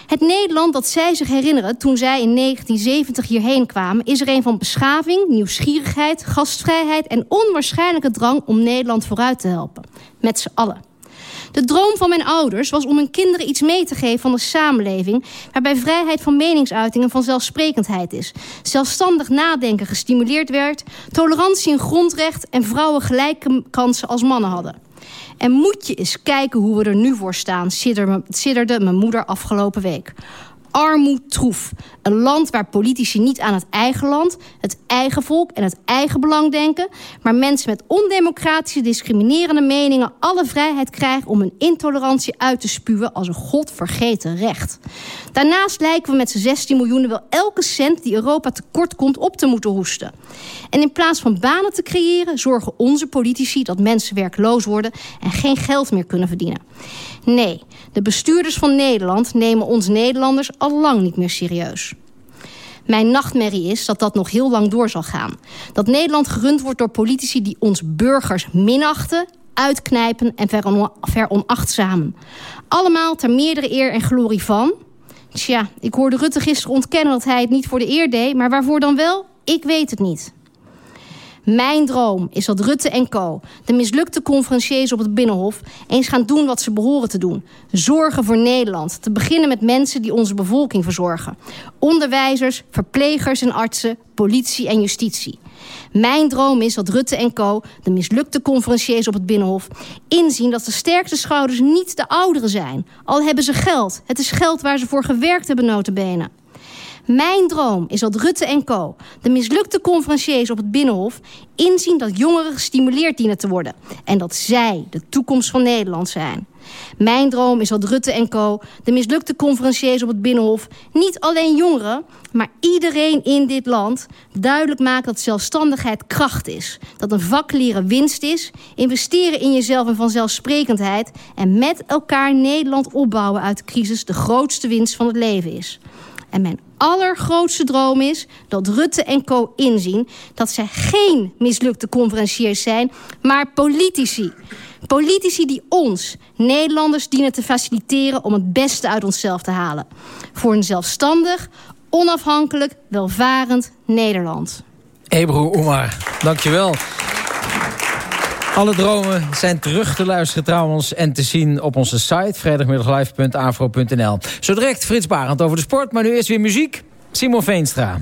Het Nederland dat zij zich herinneren toen zij in 1970 hierheen kwamen... is er een van beschaving, nieuwsgierigheid, gastvrijheid... en onwaarschijnlijke drang om Nederland vooruit te helpen. Met z'n allen. De droom van mijn ouders was om hun kinderen iets mee te geven van de samenleving... waarbij vrijheid van meningsuiting een vanzelfsprekendheid is. Zelfstandig nadenken gestimuleerd werd... tolerantie een grondrecht en vrouwen gelijke kansen als mannen hadden. En moet je eens kijken hoe we er nu voor staan, sidderde mijn moeder afgelopen week. Armoedtroef. Een land waar politici niet aan het eigen land, het eigen volk en het eigen belang denken, maar mensen met ondemocratische, discriminerende meningen alle vrijheid krijgen om hun intolerantie uit te spuwen als een godvergeten recht. Daarnaast lijken we met z'n 16 miljoen wel elke cent die Europa tekort komt op te moeten hoesten. En in plaats van banen te creëren, zorgen onze politici dat mensen werkloos worden en geen geld meer kunnen verdienen. Nee, de bestuurders van Nederland nemen ons Nederlanders al lang niet meer serieus. Mijn nachtmerrie is dat dat nog heel lang door zal gaan. Dat Nederland gerund wordt door politici die ons burgers minachten, uitknijpen en veron veronachtzamen. Allemaal ter meerdere eer en glorie van... Tja, ik hoorde Rutte gisteren ontkennen dat hij het niet voor de eer deed... maar waarvoor dan wel? Ik weet het niet. Mijn droom is dat Rutte en co, de mislukte conferenciers op het Binnenhof... eens gaan doen wat ze behoren te doen. Zorgen voor Nederland. Te beginnen met mensen die onze bevolking verzorgen. Onderwijzers, verplegers en artsen, politie en justitie. Mijn droom is dat Rutte en co, de mislukte conferenciers op het Binnenhof... inzien dat de sterkste schouders niet de ouderen zijn. Al hebben ze geld. Het is geld waar ze voor gewerkt hebben, notabene. Mijn droom is dat Rutte en co, de mislukte conferenciers op het Binnenhof... inzien dat jongeren gestimuleerd dienen te worden. En dat zij de toekomst van Nederland zijn. Mijn droom is dat Rutte en co, de mislukte conferenciers op het Binnenhof... niet alleen jongeren, maar iedereen in dit land duidelijk maken dat zelfstandigheid kracht is. Dat een vak leren winst is, investeren in jezelf en vanzelfsprekendheid... en met elkaar Nederland opbouwen uit de crisis de grootste winst van het leven is. En mijn allergrootste droom is dat Rutte en co inzien... dat zij geen mislukte conferenciers zijn, maar politici. Politici die ons, Nederlanders, dienen te faciliteren... om het beste uit onszelf te halen. Voor een zelfstandig, onafhankelijk, welvarend Nederland. Ebro Omar, dankjewel. Alle dromen zijn terug te luisteren trouwens en te zien op onze site... vrijdagmiddaglive.afro.nl. Zo direct Frits Barend over de sport, maar nu eerst weer muziek. Simon Veenstra.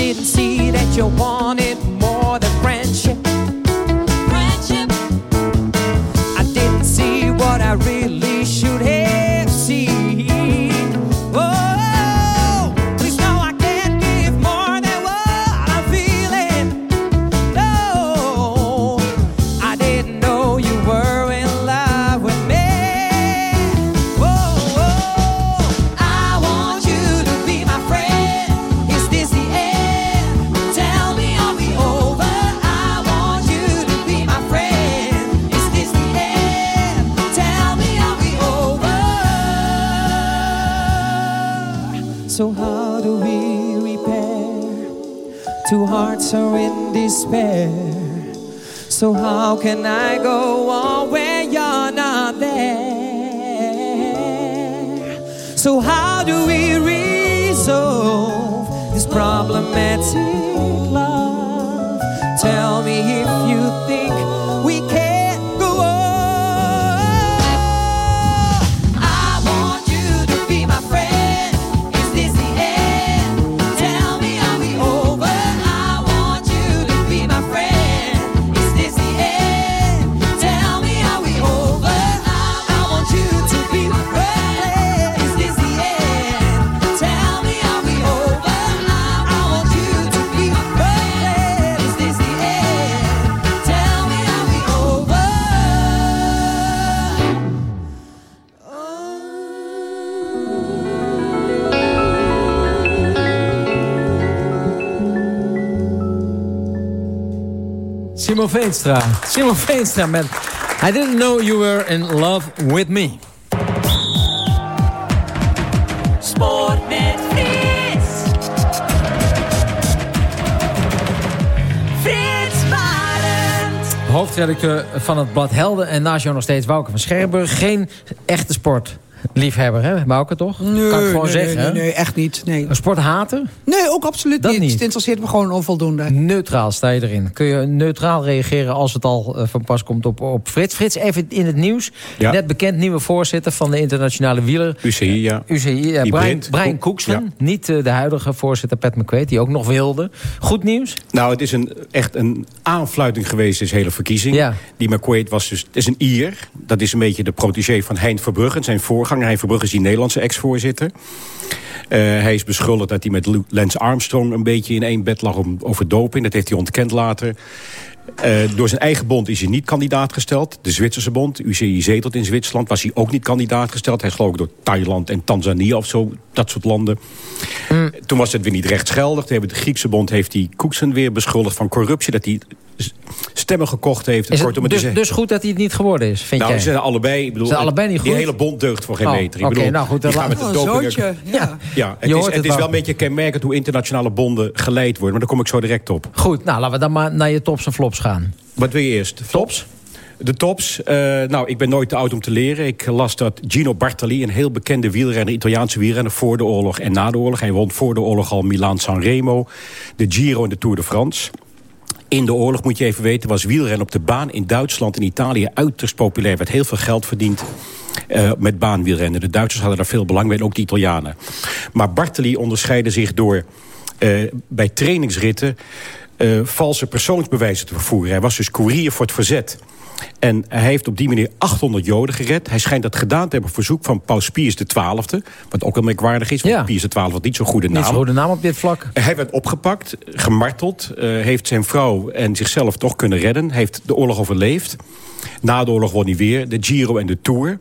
didn't see that you wanted can I go on when you're not there? So, how do we resolve this problematic? Simon Veenstra. Simon met I Didn't Know You Were In Love With Me. Sport met Frits. Frits Barend. Hoofdredacteur van het blad Helden. En naast jou nog steeds Wouke van Scherburg. Geen echte sport. Liefhebber, hè? Mauke toch? Nee, kan ik gewoon nee, zeggen. nee, nee, echt niet. Nee. Een sporthater? Nee, ook absoluut Dat niet. niet. Het interesseert me gewoon onvoldoende. Neutraal sta je erin. Kun je neutraal reageren als het al eh, van pas komt op, op Frits. Frits, even in het nieuws. Ja. Net bekend nieuwe voorzitter van de internationale wieler. UCI, ja. UCI, ja, Die Brian, Brian. Niet eh, de huidige voorzitter Pat McQuaid, die ook nog wilde. Goed nieuws? Nou, het is een, echt een aanfluiting geweest, deze hele verkiezing. Ja. Die McQuaid was dus... Het is een Ier. Dat is een beetje de protégé van Hein Verbrugge. Zijn voorganger. Hein Verbrugge is die Nederlandse ex-voorzitter. Eh, hij is beschuldigd dat hij met Lance Armstrong... een beetje in één bed lag om, over doping. Dat heeft hij ontkend later. Eh, door zijn eigen bond is hij niet kandidaat gesteld. De Zwitserse bond, UCI zetelt in Zwitserland... was hij ook niet kandidaat gesteld. Hij is geloof ik door Thailand en Tanzania of zo, dat soort landen. Toen was het weer niet rechtsgeldig. De Griekse bond heeft die Koeksen weer beschuldigd van corruptie. Dat hij stemmen gekocht heeft. Is het het dus, is- dus goed dat hij het niet geworden is, vind nou, jij? ze zijn allebei, ik bedoel, Ze zijn allebei niet die hele bond deugt voor geen Oh, meter. Ik oké, bedoel, nou goed, dan gaan met doping... zootje, ja. Ja, het, is, het het is wel een beetje kenmerkend hoe internationale bonden geleid worden. Maar daar kom ik zo direct op. Goed, nou laten we dan maar naar je tops en flops gaan. Wat wil je eerst? Tops? De tops. eh, nou, ik ben nooit te oud om te leren. Ik las dat Gino Bartali, een heel bekende wielrenner... Italiaanse wielrenner voor de oorlog en na de oorlog. Hij won voor de oorlog al Milaan-San Remo, de Giro en de Tour de France. In de oorlog, moet je even weten, was wielrennen op de baan... in Duitsland en Italië uiterst populair. Er werd heel veel geld verdiend eh, met baanwielrennen. De Duitsers hadden daar veel belang bij en ook de Italianen. Maar Bartali onderscheidde zich door eh, bij trainingsritten... eh, valse persoonsbewijzen te vervoeren. Hij was dus koerier voor het verzet. En hij heeft op die manier 800 Joden gered. Hij schijnt dat gedaan te hebben op verzoek van Paus Pius XII. Wat ook wel merkwaardig is, want Pius XII had niet zo'n goede naam. Niet zo'n goede naam op dit vlak. Hij werd opgepakt, gemarteld. eh, heeft zijn vrouw en zichzelf toch kunnen redden. Heeft de oorlog overleefd. Na de oorlog won hij weer de Giro en de Tour.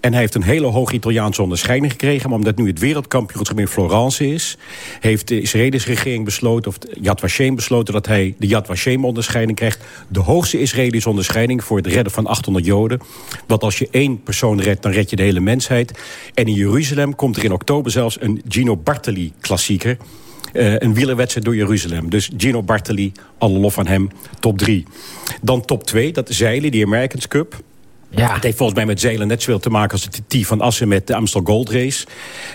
En hij heeft een hele hoge Italiaanse onderscheiding gekregen. Maar omdat nu het wereldkampioenschap in Florence is... heeft de Israëlische regering besloten, of Yad Vashem besloten... dat hij de Yad Vashem onderscheiding krijgt. De hoogste Israëlische onderscheiding voor het redden van 800 Joden. Want als je één persoon redt, dan red je de hele mensheid. En in Jeruzalem komt er in oktober zelfs een Gino Bartali klassieker... Eh, een wielerwedstrijd door Jeruzalem. Dus Gino Bartali, alle lof aan hem, top 3. Dan top 2, dat zeilen, die Americans Cup. Ja. Het heeft volgens mij met zeilen net zoveel te maken als het T van Assen met de Amstel Gold Race.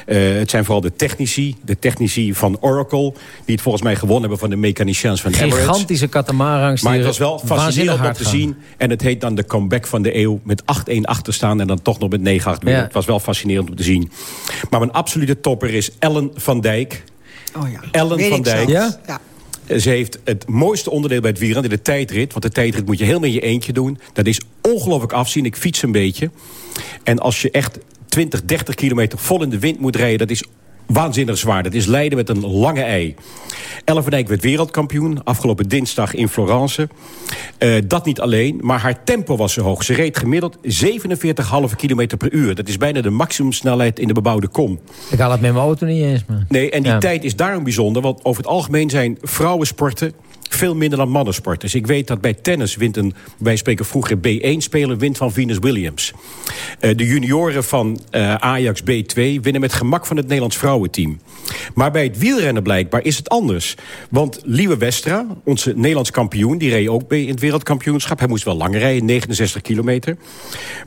Eh, het zijn vooral de technici, de technici van Oracle... die het volgens mij gewonnen hebben van de mechaniciens van Emirates. Gigantische katamarangs. Maar het was wel fascinerend om te gaan. zien. En het heet dan de comeback van de eeuw met 8-1 achter staan... en dan toch nog met 9-8 weer. Ja. Het was wel fascinerend om te zien. Maar mijn absolute topper is Ellen van Dijk. Oh ja. Ellen Weet van ik Dijk. zelfs. Ja? Ze heeft het mooiste onderdeel bij het wielrennen, de tijdrit. Want de tijdrit moet je heel met je eentje doen. Dat is ongelooflijk afzien. Ik fiets een beetje. En als je echt 20, 30 kilometer vol in de wind moet rijden... dat is waanzinnig zwaar. Dat is Leiden met een lange ei. Ellen van Dijk werd wereldkampioen. Afgelopen dinsdag in Florence. Eh, dat niet alleen, maar haar tempo was zo hoog. Ze reed gemiddeld 47,5 kilometer per uur. Dat is bijna de maximumsnelheid in de bebouwde kom. Ik haal het met mijn auto niet eens. Maar. Nee, en die Ja. tijd is daarom bijzonder. Want over het algemeen zijn vrouwensporten veel minder dan mannensport. Dus ik weet dat bij tennis wint een, wij spreken vroeger B1-speler, wint van Venus Williams. Eh, de junioren van eh, Ajax B2 winnen met gemak van het Nederlands vrouwenteam. Maar bij het wielrennen blijkbaar is het anders. Want Liewe Westra, onze Nederlands kampioen... die reed ook mee in het wereldkampioenschap. Hij moest wel langer rijden, 69 kilometer.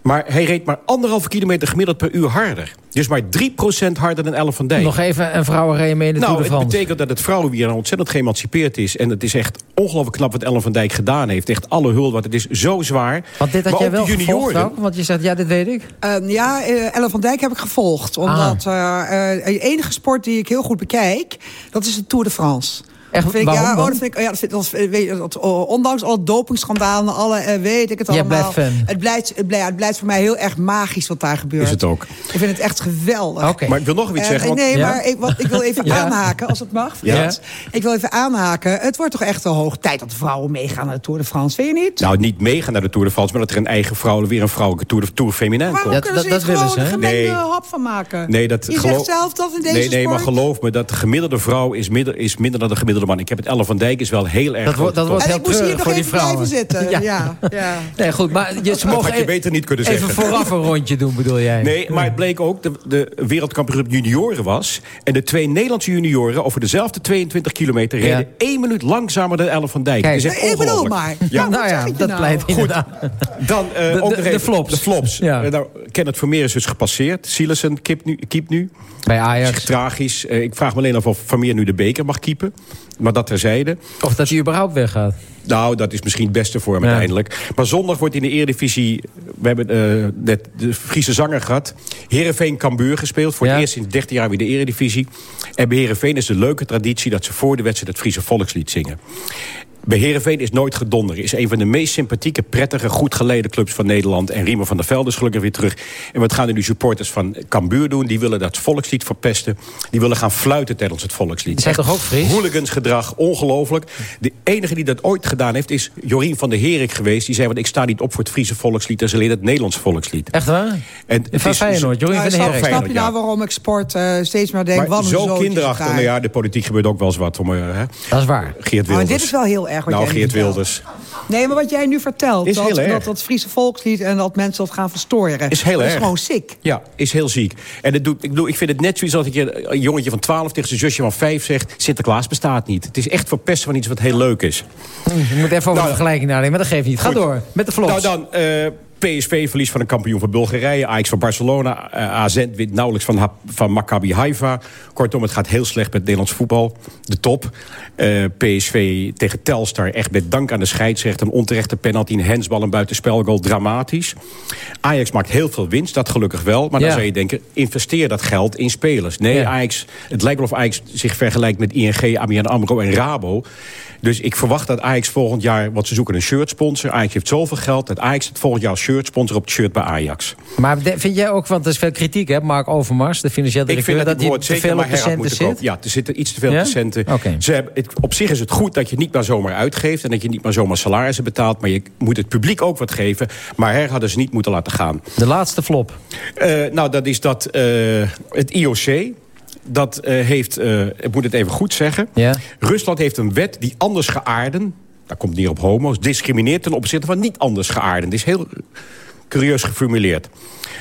Maar hij reed maar anderhalve kilometer gemiddeld per uur harder. Dus maar 3% harder dan Ellen van Dijk. Nog even een vrouwenrijden mee in de Nou, Tour de het betekent dat het vrouwenwielrennen ontzettend geëmancipeerd is. En het is echt ongelooflijk knap wat Ellen van Dijk gedaan heeft. Echt alle hulp, want het is zo zwaar. Want dit had Maar jij wel junioren. Want je zegt, ja, dit weet ik. Eh, ja, eh, Ellen van Dijk heb ik gevolgd. Omdat eh, eh, de enige sport die ik heel goed bekijk... dat is de Tour de France. Echt? Dat vind ik, Waarom ja, oh, dat vind ik, ja, dat vind, dat, weet je, dat, oh, ondanks alle dopingschandalen, alle eh, weet ik het Jij allemaal. blijft fan. Het blijft, het, blijft, het blijft voor mij heel erg magisch wat daar gebeurt. Is het ook. Ik vind het echt geweldig. Oké. Maar ik wil nog iets Eh, zeggen. Want, nee, Ja. maar ik, wat, ik wil even Ja. aanhaken, als het mag. Ja. Ik wil even aanhaken. Het wordt toch echt wel hoog tijd dat vrouwen meegaan naar de Tour de France, vind je niet? Nou, niet meegaan naar de Tour de France... maar dat er een eigen vrouw, weer een vrouwelijke Tour de Tour komt. Dat- niet dat willen gewoon ze, een hè? gemengde Nee. hap van maken? Nee, dat Je geloof- zegt zelf dat in deze nee, nee, maar geloof me, dat de gemiddelde vrouw is minder, is minder dan de gemiddelde wieleman. Ik heb het Elle van Dijk is wel heel erg Dat wordt- dat top. heel En ik moest hier nog even blijven zitten. Ja. Ja. Ja. Nee, goed, maar je, ze Dat mogen had je e- beter niet kunnen even zeggen. vooraf een rondje doen, bedoel jij? Nee, maar het bleek ook de, de wereldkampioen junioren was. En de twee Nederlandse junioren over dezelfde 22 kilometer reden... Ja. één minuut langzamer dan Elle van Dijk. Kijk. Het is echt Ik maar. Ja. nou ja, dat pleit inderdaad. Dan eh, De- ook de- nog de even flops. De flops. Ja. Eh, nou, Kenneth Vermeer is dus gepasseerd. Sielesen keept nu. Keept nu. Bij Ajax. Is tragisch. Eh, ik vraag me alleen af of Vermeer nu de beker mag keepen. Maar dat terzijde. Of dat hij überhaupt weggaat. Nou, dat is misschien het beste voor hem Ja. uiteindelijk. Maar zondag wordt in de Eredivisie... We hebben eh, net de Friese zanger gehad. Heerenveen Cambuur gespeeld. Voor het eerst in 13 jaar weer de Eredivisie. En bij Heerenveen is de leuke traditie... dat ze voor de wedstrijd het Friese volkslied zingen. Bij Heerenveen is nooit gedonder. Is een van de meest sympathieke, prettige, goed geleden clubs van Nederland. En Riemer van der Velde is gelukkig weer terug. En wat gaan nu de supporters van Cambuur doen? Die willen dat volkslied verpesten. Die willen gaan fluiten tijdens het volkslied. Zijn toch ook Fries? Hooligansgedrag, ongelooflijk. De enige die dat ooit gedaan heeft is Jorien van der Herik geweest. Die zei, want ik sta niet op voor het Friese volkslied. Dat is alleen het Nederlandse volkslied. Echt waar? En het Van is- Feyenoord, Jorien Nou, van der snap, Herik. snap je nou waarom ik sport eh, steeds meer denk... Maar zo kinderachtig. Nou ja, de politiek gebeurt ook wel eens wat. Om, hè. Dat is waar. Geert Maar Wilders. dit is wel heel erg wat Nou, jij Geert. Wilders. Nee, maar wat jij nu vertelt, Is dat, heel erg. dat dat Friese volkslied... en dat mensen dat gaan verstoren, Is heel dat erg. is gewoon sick. Ja, is heel ziek. En het doet, ik, bedoel, ik vind het net zoiets als ik je- een jongetje van 12 tegen zijn zusje van 5 zegt... Sinterklaas bestaat niet. Het is echt verpesten van iets wat heel leuk is. Je moet even over Nou, de vergelijking nadenken, maar dat geeft niet. Ga Goed. door, met de flops. Nou dan, eh, PSV verlies van een kampioen van Bulgarije. Ajax van Barcelona. eh, AZ wint nauwelijks van, van Maccabi Haifa. Kortom, het gaat heel slecht met Nederlands voetbal. De top. Eh, PSV tegen Telstar. Echt met dank aan de scheidsrechter. Een onterechte penalty, een hensbal, een buitenspelgoal. Dramatisch. Ajax maakt heel veel winst, dat gelukkig wel. Maar Ja. dan zou je denken, investeer dat geld in spelers. Nee, Ja. Ajax, het lijkt wel of Ajax zich vergelijkt met ING, ABN AMRO en Rabo. Dus ik verwacht dat Ajax volgend jaar... want ze zoeken een shirtsponsor. Ajax heeft zoveel geld dat Ajax het volgend jaar als shirtsponsor op het shirt bij Ajax. Maar vind jij ook, want er is veel kritiek, hè? Mark Overmars, de financieel Ik directeur... vind dat, dat hij te veel maar op de centen zit? Ja, er zitten iets te veel Ja? centen. Ze hebben, het, op zich is het goed dat je niet maar zomaar uitgeeft... en dat je niet maar zomaar salarissen betaalt... maar je moet het publiek ook wat geven. Maar her hadden ze niet moeten laten gaan. De laatste flop. Eh, nou, dat is dat eh, het IOC... Dat eh, heeft, ik moet het even goed zeggen... Ja. Rusland heeft een wet die anders geaarden... daar komt neer op homo's... discrimineert ten opzichte van niet anders geaarden. Is heel curieus geformuleerd.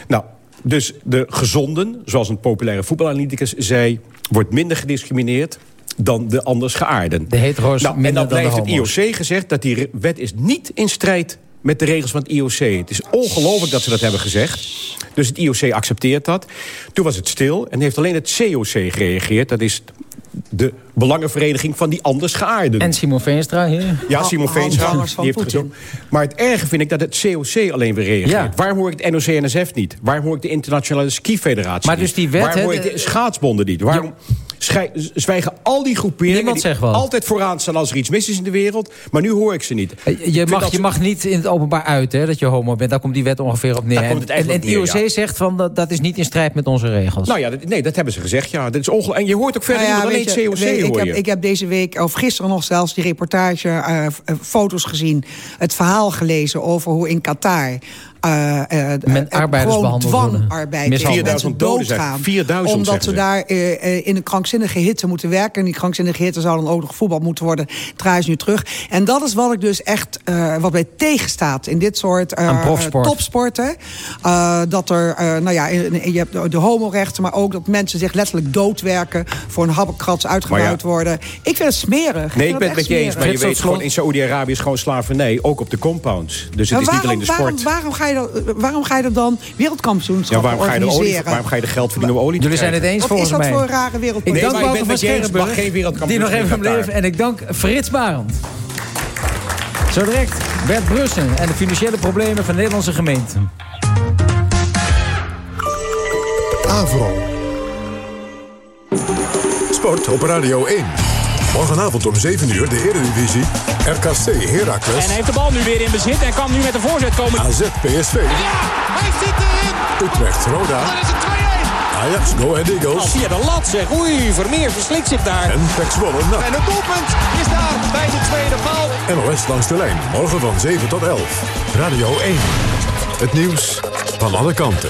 Nou, dus de gezonden, zoals een populaire voetbalanalyticus zei... wordt minder gediscrimineerd dan de anders geaarden. De hetero's nou, en dan dan de blijft het. IOC gezegd dat die wet is niet in strijd met de regels van het IOC. Het is ongelooflijk dat ze dat hebben gezegd. Dus het IOC accepteert dat. Toen was het stil en heeft alleen het COC gereageerd. Dat is de belangenvereniging van die anders geaarden. En Simon Veenstra hier? Ja, Simon Veenstra. Die heeft gezongen. Maar het erge vind ik dat het COC alleen weer reageert. Ja. Waarom hoor ik het NOC-NSF niet? Waarom hoor ik de Internationale Ski Federatie Maar niet? dus die wet, Waarom hè, hoor ik de- de schaatsbonden niet? Waarom zwijgen al die groeperingen... Niemand die zegt wat. altijd vooraan staan als er iets mis is in de wereld... maar nu hoor ik ze niet. Ik Je mag, je ze- mag niet in het openbaar uit hè, dat je homo bent. Daar komt die wet ongeveer op neer. Daar komt het en, het neer, IOC ja. zegt van dat, dat is niet in strijd met onze regels. Nou ja, dat, nee, dat hebben ze gezegd. Ja, dat is. En je hoort ook verder Nou ja, alleen je, COC weet- ik, hoor heb, je. ik heb deze week, of gisteren nog zelfs, die reportage, eh, eh, foto's gezien. Het verhaal gelezen over hoe in Qatar... eh, eh, Men eh, arbeiders gewoon behandeld worden. dwangarbeid. Mishandeld. Mensen 4000 doden zijn. doodgaan. 4000 Omdat ze ze. daar eh, eh, in een krankzinnige hitte moeten werken. En die krankzinnige hitte zou dan ook nog voetbal moeten worden. Ze nu terug. En dat is wat ik dus echt, eh, wat mij tegenstaat in dit soort topsporten. Eh, dat er, eh, nou ja, je hebt de, homorechten, maar ook dat mensen zich letterlijk doodwerken. Voor een habbekrats uitgebuit worden. Ik vind het smerig. Nee, ik ben het met je eens. Maar je weet gewoon, in Saoedi-Arabië is gewoon slavernij. Ook op de compounds. Dus het Maar is niet alleen de sport. Waarom, waarom, ga je waarom ga je er dan ja, wereldkampioenschappen waarom ga, je de olie, organiseren? waarom ga je de geld verdienen om olie te Jullie zijn het eens Wat is volgens dat mij. voor een rare Ik wereldpolitiek? Nee, dank ik Wouter van Scherrenburg, wereldkampioen die nog even bleef. En ik dank Frits Barend. Zo direct Bert Brussen en de financiële problemen van Nederlandse gemeenten. Avro. Sport op Radio 1. Morgenavond om 7 uur de Eredivisie. RKC Heracles. En hij heeft de bal nu weer in bezit en kan nu met een voorzet komen. AZ PSV. Hij zit erin! Utrecht Roda. Dan is het 2-1! Ajax Go Ahead Al Eagles. via de lat zeg. Oei, Vermeer verslikt zich daar. En Zwolle NAC. En het doelpunt is daar bij de tweede paal. NOS langs de lijn. Morgen van 7 tot 11. Radio 1. Het nieuws van alle kanten.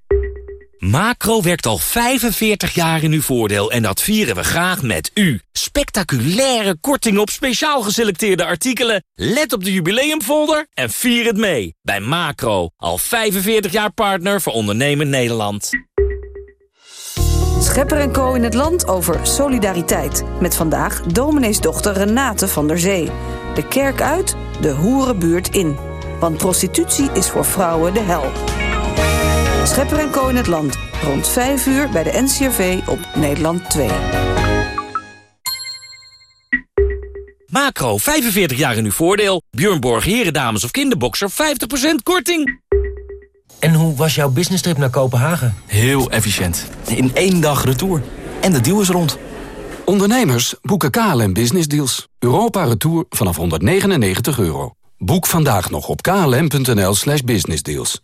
Macro werkt al 45 jaar in uw voordeel en dat vieren we graag met u. Spectaculaire kortingen op speciaal geselecteerde artikelen. Let op de jubileumfolder en vier het mee. Bij Macro, al 45 jaar partner voor ondernemen Nederland. Schepper en Co in het land over solidariteit. Met vandaag domineesdochter Renate van der Zee. De kerk uit, de hoerenbuurt in. Want prostitutie is voor vrouwen de hel. Schepper en Co in het land. Rond 5 uur bij de NCRV op Nederland 2. Macro, 45 jaar in uw voordeel. Björn Borg, heren, dames of kinderboxer, 50% korting. En hoe was jouw business trip naar Kopenhagen? Heel efficiënt. In één dag retour. En de deal is rond. Ondernemers boeken KLM Business Deals. Europa Retour vanaf 199 euro. Boek vandaag nog op klm.nl slash businessdeals.